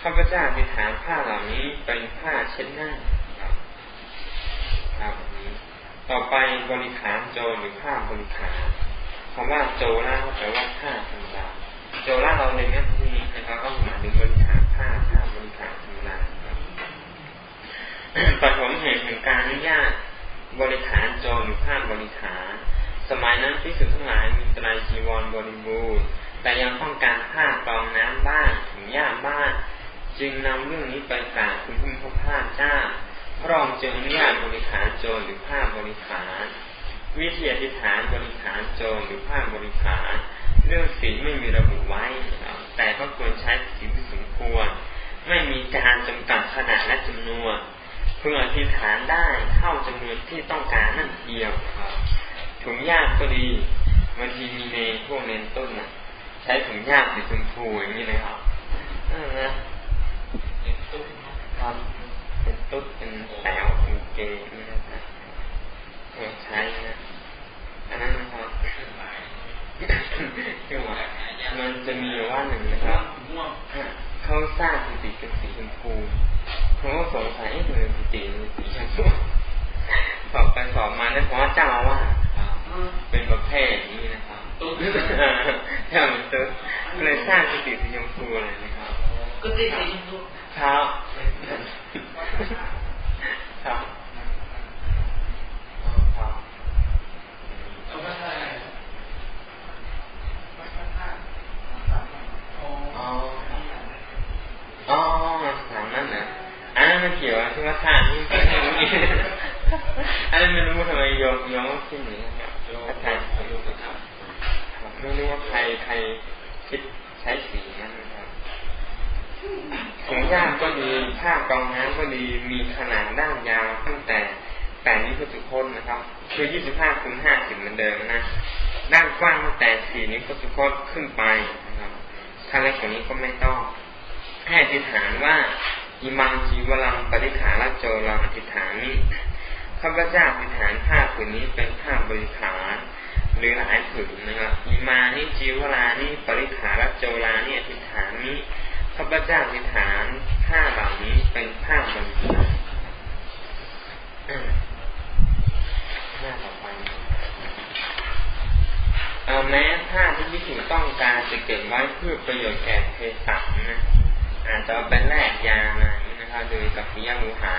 Speaker 1: ข้าพเจ้าอธิษฐานผ้าเหล่านี้เป็นผ้าเช็ดหน้าครับครับนี้ต่อไปบริขารโจหรือผ้าบริขารคำว่าโจล่าแปลว่าผ้าธรรมดาโจล่าเราในนี้ที่นี้นะครับก็หมายถึงบริขารผ้าผ้าบริขาร ปฐมเหตุแห่งการอนุญาตบริขารโจรหรือผ้าบริขารสมัยนั้นพิสุทั้งหลายมีตรายจีวรบริบูรณ์แต่ยังต้องการผ้ากรองน้ำบ้างถึงย่าบ้างจึงนำเรื่องนี้ไปกราบคุณผู้พระพาเจ้าพระองค์จึงอนุญาตบริขารโจรหรือผ้าบริขารวิธีอธิษฐานบริขารโจรหรือผ้าบริขารเรื่องสีลไม่มีระบุไว้ แต่ก็ควรใช้สีที่สมควร ไม่มีการจำกัดขนาดและจำนวน พึงอธิษฐานได้เท่าจำนวนที่ต้องการนั่นเดียวถุงยากก็ดีบางทีมีในพวกเน้นต้นนะใช้ถุงยากสีชมพูอย่างนี้เลยครับอ่นะเป็นตุ๊ดครับเป็นตุ๊ดเป็นแถวเป็นเกย์นี่นะครับใช้นะอันนั้นนะครับคือว่ามันจะมีว่าหนึ่งนะครับเขาสร้างสติเป็นสีชมพู ผมก็สงสัยเออสติเป็นสีชมพูสอบไปสอบมาได้เพราะว่าเจ้าว่าเป็นประเภทนี้นะครับตุ๊ดใช่มันตุ๊ดเลยสร้างสติสีชมพูเลยนะครับ
Speaker 2: ก็ติสีชมพู
Speaker 1: ครับครับ อาท่านี่ไม่รู้อันนั้นไม่รู้ทำไมโยมโยมคิดอย่างนี้ครับโยมท่านไม่รู้ครับไม่รู้ว่าใครใครคิดใช้สีนั้นนะครับถุงย่ามก็ดีผ้ากองน้ำก็ดีมีขนาดด้านยาวตั้งแต่แปดนิ้วพุทนนะครับ คือยี่สิบห้าคูณห้าสิบเหมือนเดิมนะด้านกว้างตั้งแต่สี่นิ้วพุทนขึ้นไปนะครับถ้าเล็กกว่านี้ก็ไม่ต้องให้อธิษฐานว่า อิมังจีวรังปริขาละโจรังอธิษฐานิข้าพเจ้าอธิษฐานผ้าผืนนี้เป็นผ้าบริขารหรือหลายผืนนะครับอิมานี่จีวรานี่ปริขาละโจรานี่อธิษฐานนี้ข้าพเจ้าอธิษฐานผ้าเหล่านี้เป็นผ้าบริขารหน้าต่อไปแม้ผ้าที่พิสูจต้องการจะเก็บไว้เพื่อประโยชน์แก่เภสัชนะ อาจจะเป็นแรกยาอะไรนะครับโดยกับพิยามูหา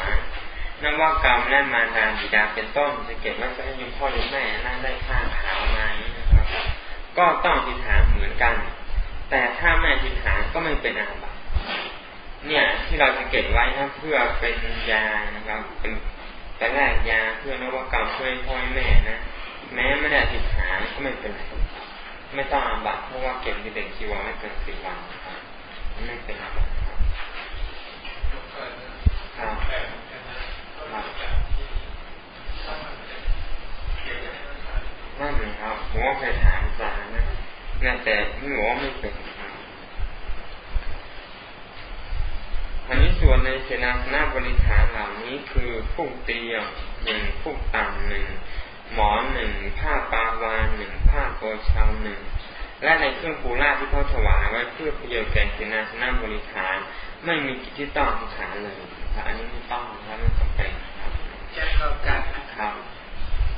Speaker 1: นับว่ากรรมและมารดาบิดาเป็นต้น จะเก็บไว้ให้ยุพ่อหรือแม่น่าได้ผ้าขาวมานี้นะครับ ก็ต้องทิฏฐานเหมือนกัน แต่ถ้าแม่ทิฏฐานก็ไม่เป็นอาบัติเนี่ยที่เราจะเก็บไว้นะเพื่อเป็นยานะครับ เป็นแต่แรกยาเพื่อนวักรรมเพื่อพ่อแม่นะแม้ไม่ได้ทิฏฐานก็ไม่เป็นไรไม่ต้องอาบัติเพราะว่าเก็บในเด็กชีวาไม่เกินสี่วันนะครับ ไม่เป็นอาบัติครับนั่นเลยครับผมว่าเคยถามอาจารย์นะน่าแต่ไม่บอกว่าไม่เป็นอันนี้ส่วนในเสนาสนะบริฐานเหล่านี้คือผูกเตียงหนึ่งผูกต่ำหนึ่งหมอนหนึ่งผ้าปาวานหนึ่งผ้าโกชาวหนึ่ง และในเครื่องปูราที่เขาถวายไว้เพื่อประโยชน์แก่เสนาสนะบริฐานไม่มีกิจที่ต้องอธิษฐานเลยอันนี้ไม่ต้องนะครับไม่จำเป็นครับ
Speaker 2: จะเข้ากันนะครับ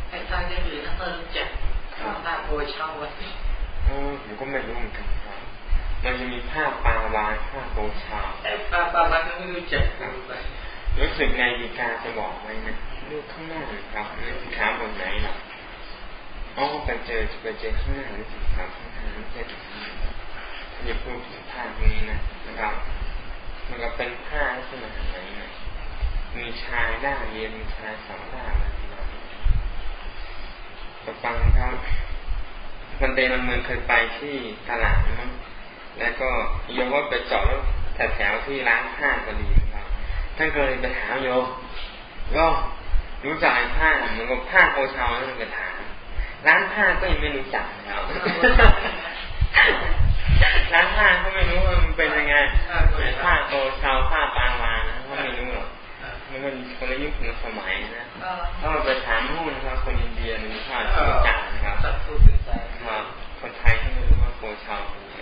Speaker 2: ไอ้ท่านยังอื่นนั่นก็รู้จักข้าวตาโบเช่าไว้
Speaker 1: โอ้ผมก็ไม่รู้เหมือนกันครับ มันจะมีผ้าปาวานผ้าโบชา
Speaker 2: ไอ้ผ้าปาวานก็ไม่รู้จัก
Speaker 1: รู้สึกในดีกาจะบอกไว้นะดูข้างหน้าครับขาบนไหนนะอ๋ อ๋อไปเจอไปเจอข้างหน้าหรือสิครับข้างหน้าไม่ใช่ถึงถ้าจะพูดถึงผ้านี้นะนะครับ มันก็เป็นผ้าลักษณะไหนนะมีชายด้านเดียวมีชายสองด้านอะไรประมาณนี้ต่อไปครับมันเดมันเมืองเคยไปที่ตลาดมั้งแล้วก็โยมว่าไปจอดรถแถวๆที่ร้านผ้าก็ดีครับท่านก็เลยไปถามโยก็รู้จักผ้าเหมือนกับผ้าโอชาวนั่นไปถาม ร้านผ้าก็ยังไม่รู้จักครับร้านผ้าเขาไม่รู้ว่ามันเป็นยังไงผ้าโอชาวผ้าปางวานเขาไม่รู้หรอกมันเป็นคนละยุคคนละสมัยนะถ้าเราไปถามนู่นนะครับคนอินเดียนี่ผ้ารู้จักนะครับครับคนไทยที่ไม่รู้ว่าโอชาวเป็นไง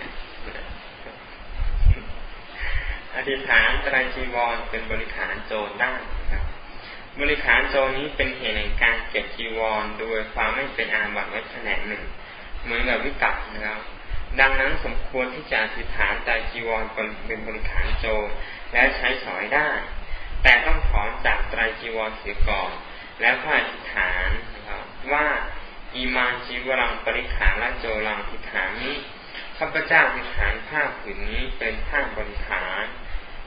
Speaker 1: อธิษฐานตรายจีวรเป็นบริขารโจรได้นะครับ บริขารโจนี้เป็นเหตุแห่งการเก็บจีวร โดยความไม่เป็นอาบัติไว้แผนหนึ่ง เหมือนกับวิกัดนะครับ ดังนั้นสมควรที่จะอธิฐานใจจีวรเป็นบริขารโจรและใช้สอยได้ แต่ต้องถอนจากไตรจีวรเสียก่อน แล้วค่อยอธิฐานนะครับว่าอีมานจีวรังปริขาและโจรังอธิฐานนี้ข้าพเจ้าอธิฐานผ้าผืนนี้เป็นผ้าบริขาร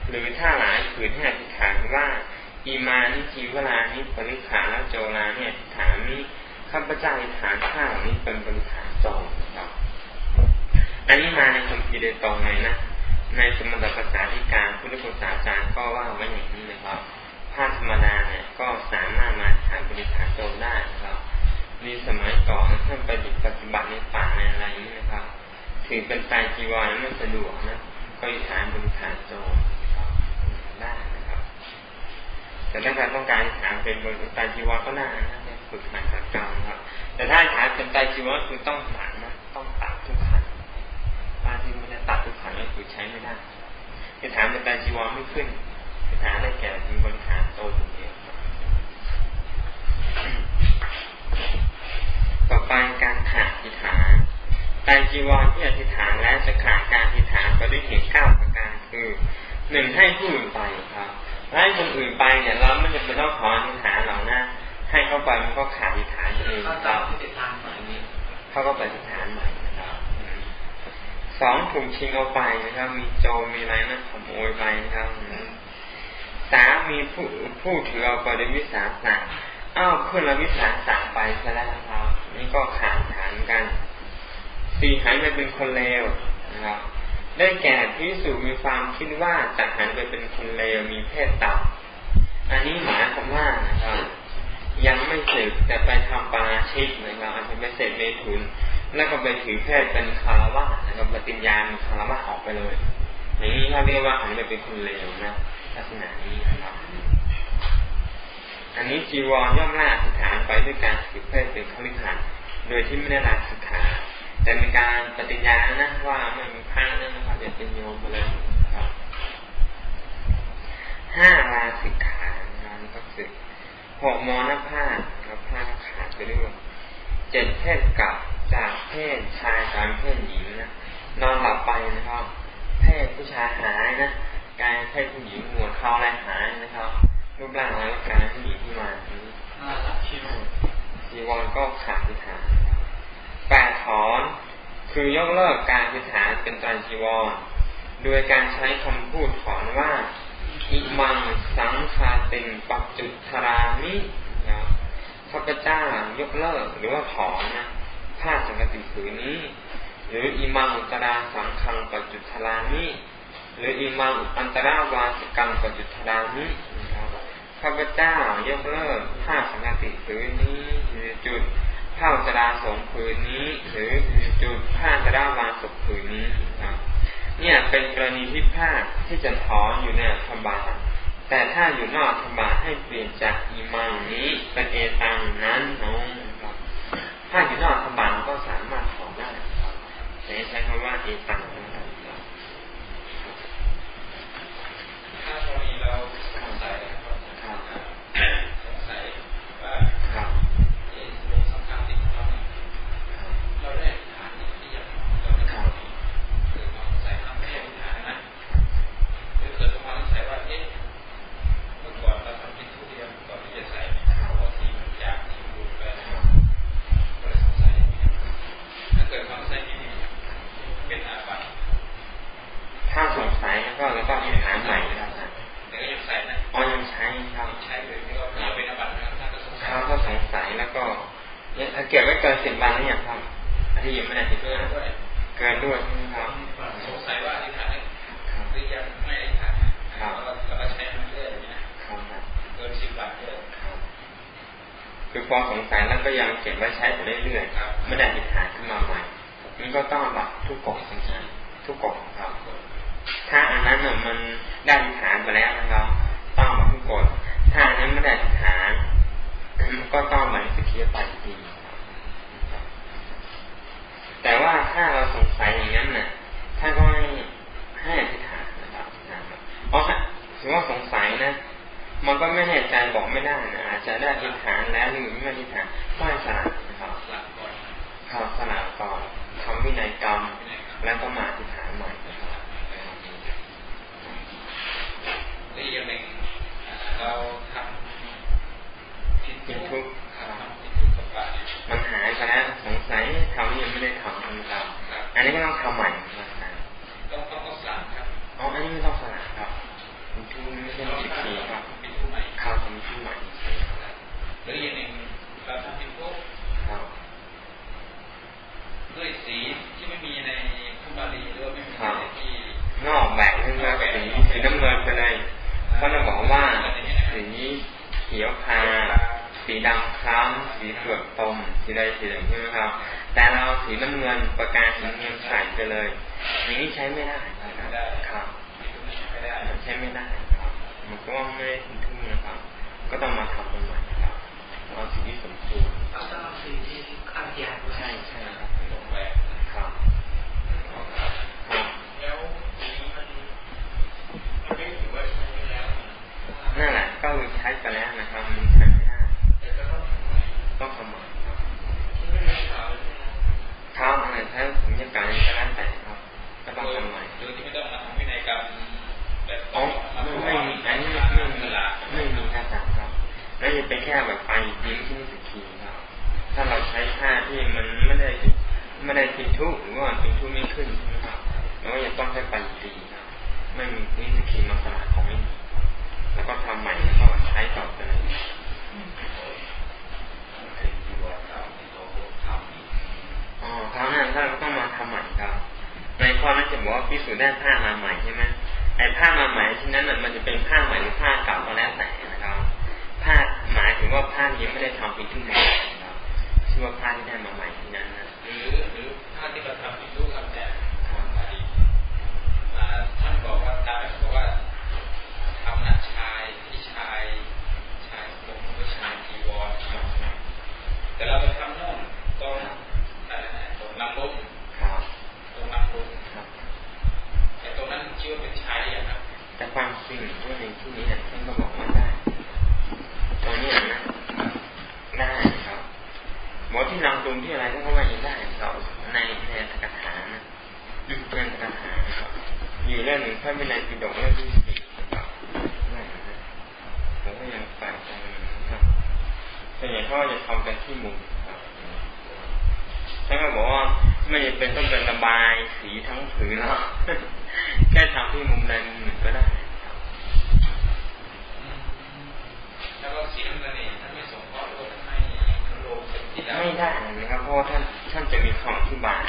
Speaker 1: หรือถ้าหลายผืนให้อธิฐานว่า อีมานิจีวรานิปริขาและโจราเนี่ยฐานนี้ข้าพเจ้าอธิษฐานผ้าเหล่านี้เป็นบริขารโจครับอันนี้มาในคำพีโดยตรงเลยนะ ในสมบัติภาษาธิการพุทธภาษาจารย์ก็ว่าไว้อย่างนี้นะครับผ้าธรรมดาเนี่ยก็สามารถมาฐานบริขารโจได้ครับมีสมัยก่อนท่านไปปฏิบัติในป่าในอะไรนี้นะครับถือเป็นตายจีวรไม่สะดวกนะก็ฐานบริขารโจได้ แต่ถ้าการต้องการฐานเป็นบริตาจีวรก็ได้นะฝึกหัดจากกรรมครับ แต่ถ้าฐานเป็นตาจีวรคือต้องตัดนะต้องตัดทุกขันถ้าที่ไม่ได้ตัดทุกขันก็คือใช้ไม่ได้คือฐานเป็นตาจีวรไม่ขึ้นคือฐานได้แก่เป็นบริขารโจอย่างเดียวต่อไปการขาดอิฐานตายจีวรที่อธิษฐานแล้วจะขาดการอธิษฐานไปด้วยเหตุเก้าประการคือหนึ่งให้ผู้อื่นไปครับ ให้คนอื่นไปเนี่ยเราไม่จำเป็นต้องขออธิษฐานหรอกนะให้เขาไปมันก็ขาดอธิษฐานเองเราเขาก็ไปอธิษฐานใหม่นะครับสองถูกชิงเอาไปนะครับ มีโจมมีอะไรนะขโมยไปนะครับสามมีผู้ผู้ถือเอาไปด้วยวิสาสะอ้าวเพื่อนเราวิสาสะไปซะแล้วครับนี่ก็ขาดฐานกันสี่หันไปเป็นคนเลวนะครับ ได้แก่พิสูจมีความคิดว่าจะหันไปเป็นคนเลวมีเพศต่ำอันนี้หมายความว่านะครับ ยังไม่สร็จแต่ไปทำปาชิกนะครับอาจจะไปเสร็จเมถุน แล้วก็ไปถือเพศเป็นคารวะนะครับปฏิญญาณคารวะออกไปเลยอย่างนี้เขาเรียกว่าหันไปเป็นคนเลวนะลักษณะนี้นะครับอันนี้จีวรย่อมล่าสถานไปด้วยการถือเพศเป็นขลิขันโดยที่ไม่ได้ลาสิกขา แต่มีการปฏิญญานะว่าไม่มีพระนั่นนะครับจะเป็นโยมไปเลยครับห้าลาสิกขางานก็สึกหกมอนผ้าครับผ้าขาดไปด้วยเจ็ดเพศกับจากเพศชายกลายเพศหญิงนะนอนหลับไปนะครับ เพศผู้ชายหายนะกลายเพศผู้หญิงหัวเขาอะไรหายนะครับรูปร่างอะไรก็กลายผู้หญิงที่มาจีวรก็ขาดที่ฐานแปด ถอน คือยกเลิกการพิฐานเป็นตรัจีวร โดยการใช้คำพูดถอนว่า อิมังสังคาติงปัจจุทรามินะข้าพเจ้ายกเลิกหรือว่าถอนนะผ้าสังกติผืนนี้ หรืออิมังอุตราสังคังปัจจุทรามิหรืออิมังอันตราวาสกังปัจจุทรามิข้าพเจ้ายกเลิกผ้าสังกติผืนนี้หรือจุด ผ้าจราสงผืนนี้ หรือจุดผ้าจราวางศพผืนนี้ครับเนี่ยเป็นกรณีที่ผ้าที่จะถอนอยู่ในธบาแต่ถ้าอยู่นอกธบาให้เปลี่ยนจากอีมังนี้เป็นเอตังนั้นน้องครับถ้าอยู่นอกธบาก็สามารถถอนได้ครับแต่ใช้คำว่าเอตังนะครับ
Speaker 2: ถ้าตรงนี้เราสงสัยสงสัยว่าครับ
Speaker 1: เก็บไว้เกินสิบวันนี่อย่างครับที่ยังไม่ได้ติดเกินด้วยเกินด้วยใช่ไหมครับ
Speaker 2: สงสัยว่าอธิษฐานหรือยังไม่อธิษฐานครับแล้วก็ใช้มันเรื่อยนะครับเกินสิบวันเรื่อยครับ
Speaker 1: คือพอสงสัยแล้วก็ยังเก็บไว้ใช้ไปเรื่อยๆไม่ได้อธิษฐานขึ้นมาใหม่นี่ก็ต้องแบบทุกกฎทั้งนั้นทุกกฎครับ ถ้าอันนั้นเนี่ยมันได้อธิษฐานไปแล้วนะครับต้องแบบทุกกฎถ้าอันนั้นไม่ได้อธิษฐานก็ต้องมันสกียไปดี แต่ว่าถ้าเราสงสัยอย่างนั้นน่ะท่านก็ให้ให้อธิษฐานนะครับเพราะถือว่าสงสัยนะ มันก็ไม่แน่ใจบอกไม่ได้นะอาจจะได้อธิษฐานแล้วหรือไม่อธิษฐานก็ให้สละนะครับข่าวสละก่อนทำวินัยกรรม แล้วก็มาอธิษฐานใหม่นะครับ
Speaker 2: นี่ยังหนึ่งเราทำผิดทุก
Speaker 1: มันหายไปแล้วสงสัยทำยังไม่ได้ทำนะครับอันนี้ก็ต้องทำใหม่นะครับ
Speaker 2: ต้องต้องสลับครับ
Speaker 1: อ๋ออันนี้ไม่ต้องสลับครับเป็นทุกไม่ใช่สิบปีครับ
Speaker 2: เป็นทุกใหม่
Speaker 1: ข้าวทำทุกใหม่
Speaker 2: หรืออย่างหนึ่งเราทำเป็นทุกครับด้วยสีที่ไม่มีในพุทธบาลีหรือไม่มีในที่
Speaker 1: นอกแบกขึ้นมาสีสีน้ำเงินไปเลยเพราะเราบอกว่าสีเขียวพา สีดำคล้ำสีเผือกตมสีใดสีหนึ่งใช่ไหมครับ แต่เราสีน้ำเงินประกาศสีเงินใส่ไปเลยอย่างนี้ใช้ไม่ได้ครับใช้ไม่ได้ครับมันก็ว่าไม่ได้ถึงทุ่
Speaker 2: งนะ
Speaker 1: ครับ ก็ต้องมาทำมันใหม่ วนให
Speaker 2: ญ่เขา
Speaker 1: จะทำกันที่มุมครับท่านก็บอกว่าไม่จำเป็นต้องเป็นระบายสีทั้งผืนแล้วแค่ทำที่มุมใดมุมหนึ่งก็ได้
Speaker 2: แล้วก็สีน้ำเงินนี่ท่านไม่สงเคราะห์หรือท่านไม่โลงเป็นสีดำ
Speaker 1: ไม่ได้นะครับเพราะท่านท่านจะมีคำอธิบาย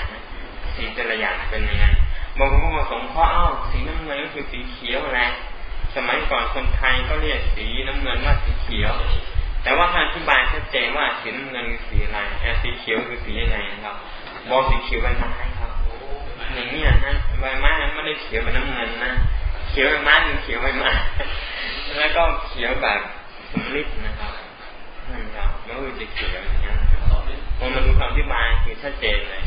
Speaker 1: สีแต่ละอย่างเป็นยังไงบางคนก็มาสงเคราะห์อ้าวสีน้ำเงินก็คือสีเขียวอะไรสมัยก่อนคนไทยก็เรียกสีน้ำเงินว่าสีเขียว แต่ว่าท่านอธิบายชัดเจนว่าสีน้ำเงินคือสีอะไรสีเขียวคือสียังไงนะครับบอกสีเขียวใบไม้ครับอย่างนี้นะใบไม้ไม่ได้เขียวเป็นน้ำเงินนะเขียวใบไม้คือเขียวใบไม้แล้วก็เขียวแบบสมฤทธิ์นะครับนั่นครับแล้วคือจะเขียวอย่างนี้พอมาดูคำอธิบายคือชัดเจนเลย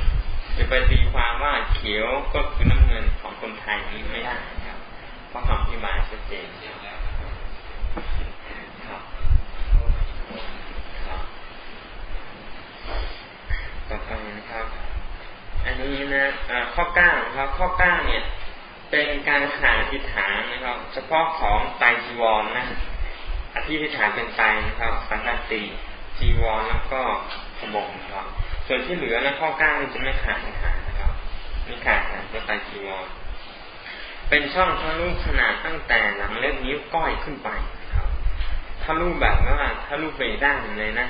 Speaker 1: จะไปตีความว่าเขียวก็คือน้ำเงินของคนไทยนี้ไม่ได้ครับเพราะคำที่มาชัดเจนครับครับ ต่อไปนะครับ อันนี้นะข้อเก้านะครับข้อเก้าเนี่ย เป็นการขาอธิษฐานนะครับ เฉพาะของไตจีวรนนะอธิษฐานเป็นไตนะครับ สังกัติจีวรแล้วก็ขบงนะครับ ส่วนที่เหลือนะข้อเก้าจะไม่ขาดอธิษฐานนะครับไม่ขาดขาดเป็นไตจีวรเป็นช่องทะลุขนาดตั้งแต่หลังเล็บนิ้วก้อยขึ้นไปนะครับทะลุแบบว่าทะลุไปด้านเลยนะ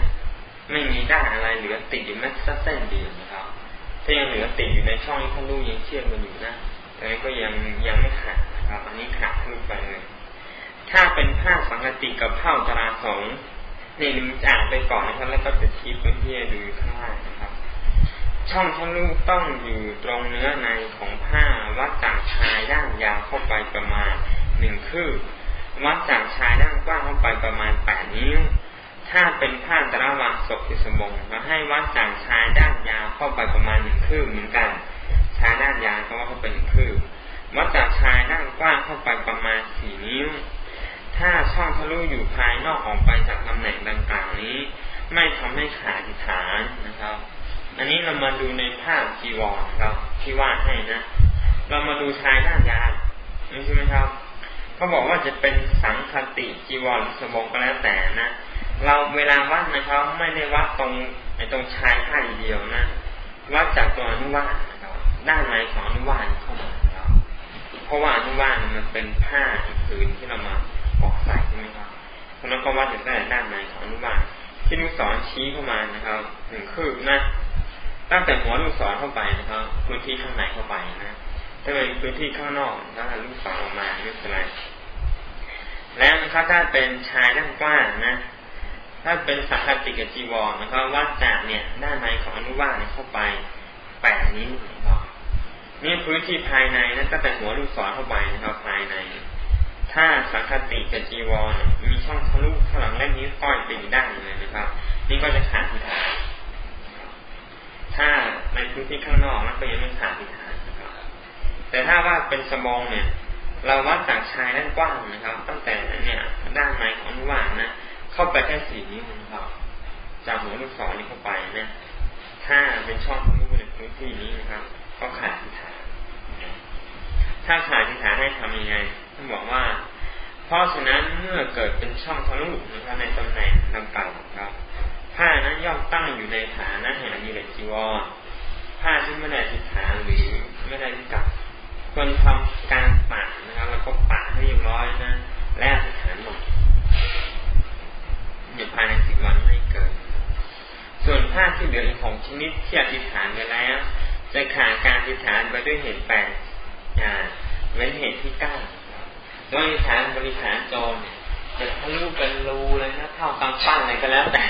Speaker 1: ไม่มีด้านอะไรเหลือติดอยู่แม้สักเส้นเดียวนะครับ ถ้ายังเหลือติดอยู่ในช่องที่ท่านลูกยังเชื่อมกันอยู่นะแต่ก็ยังยังไม่ขาดนะครับ อันนี้ขาดลูกไปเลย ถ้าเป็นผ้าสังกติกับผ้าตราสงนี่มันจะอ่านไปก่อนนะครับ แล้วก็จะชี้พื้นที่ดูข้างล่างนะครับ ช่องทะลุต้องอยู่ตรงเนื้อในของผ้าวัดจากชายด้านยาวเข้าไปประมาณหนึ่งคืบวัดจากชายด้านกว้างเข้าไปประมาณแปดนิ้ว ถ้าเป็นผ้าตะวางศพที่สมงก็ให้วัดจากชายด้านยาวเข้าไปประมาณหนึ่งคืบเหมือนกัน ชายด้านยาวก็ว่าเข้าไปหนึ่งคืบวัดจากชายด้านกว้างเข้าไปประมาณสี่นิ้ว ถ้าช่องทะลุอยู่ภายนอกออกไปจากตำแหน่งดังกล่าวนี้ ไม่ทำให้ขาดฐานนะครับ อันนี้เรามาดูในภาพจีวรครับที่วาดให้นะ เรามาดูชายด้านยาวนี่ใช่ไหมครับเขาบอกว่าจะเป็นสังคติจีวรหรือสบงก็แล้วแต่นะ เราเวลาวัดนะครับ ไม่ได้วัดตรงไอ้ตรงชายผ้าเดียวนะวัดจากตัวอนุวาสนะครับด้านในของอนุวาสเข้ามาครับเพราะว่าอนุวาสมันเป็นผ้าอีกผืนที่เรามาออกใส่ใช่ไหมครับเพราะนั้นก็วัดจากด้านในของอนุวาสที่ลูกศรชี้เข้ามานะครับหนึ่งคืบนะตั้งแต่หัวลูกศรเข้าไปนะครับพื้นที่ข้างในเข้าไปนะถ้าเป็นพื้นที่ข้างนอกแล้วลูกศรออกมาไม่เป็นไรแล้วนะครับถ้าเป็นชายด้านกว้างนะ ถ้าเป็นสังคติกับจีวรนะครับวัดจากเนี่ยด้านในของอนุวาสเข้าไปแปดนิ้วนะครับนี่พื้นที่ภายในนะตั้งแต่หัวลูกศรเข้าไปนะครับภายใน ถ้าสังคติกับจีวรมีช่องทะลุข้างหลังเล่มนี้ก้อยตีได้านเลยนะครับ นี่ก็จะขาดทิศทาถ้าในพื้นที่ข้างนอกมันก็ยังไม่ขาดทิศทางแต่ถ้าว่าเป็นสมองเนี่ย เราวัดจากชายด้านกว้างนะครับ ตั้งแต่เนี่ยด้านในของอนุวานนะ เข้าไปแค่สี่นิ้วนะครับจากหัวลูกศรนี้เข้าไปนะถ้าเป็นช่องทะลุในพื้นที่นี้นะครับ ก็ขาดทิศทางถ้าขาดทิศทางให้ทำยังไงท่านบอกว่า เพราะฉะนั้นเมื่อเกิดเป็นช่องทะลุนะครับในตำแหน่งดังกล่าวครับผ้านั้นย่อมตั้งอยู่ในฐานะแห่งมีเหล็กจีวรผ้าที่ไม่ได้ทิศทางหรือไม่ได้ที่กับควรทำการปัดนะครับ แล้วก็ปัดให้เรียบร้อยนะ และอธิฐานหมด อยู่ภายในสิบวันไม่เกิน ส่วนผ้าที่เหลืออีกของชนิดที่อธิษฐานไปแล้ว จะขาดการอธิษฐานไปด้วยเหตุแปดอ่าเว้นเหตุที่เก้าว่าอธิษฐานบริหารโจรเนี่ยจะทะลุเป็นรูเลยนะเท่ากำปั้นอะไรก็แล้วแต่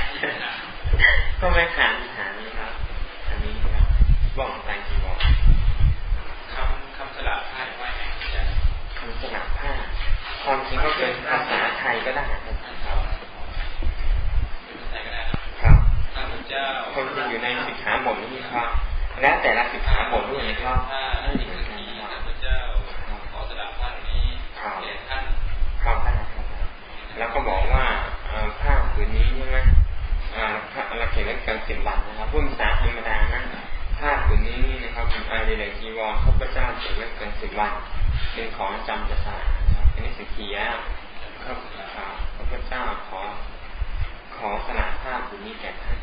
Speaker 1: ก็ไม่ขาดอธิษฐานนะครับ อันนี้ครับบอกใจที่บอก
Speaker 2: คำคำสลับผ้าว่าไง
Speaker 1: คำสลับผ้าความจริงก็เป็นภาษาไทยก็ได้ครับเป็นภาษา
Speaker 2: ไทยก็ได้
Speaker 1: ครับ
Speaker 2: ข้าพเจ้า
Speaker 1: คนที่อยู่ในสิกขาบทนี้ครับแล้วแต่ละสิกขาบทด้วยนะครับ
Speaker 2: ไม่เหมือนกันข้าพเจ้าขอสลับผ้านี้แก่ท่าน
Speaker 1: ครับท่านครับแล้วก็บอกว่าผ้าผืนนี้ใช่ไหมเราเขียนเรื่องการสิบวันนะครับพูดภาษาธรรมดานะผ้าผืนนี้นี่นะครับเป็นอาดิเลกีวรข้าพเจ้าเขียนเรื่องการสิบวันเป็นของจำจะสาเป็นนิสกียะครับข้าพเจ้าขอขอสละผ้าผืนนี้แก่ท่าน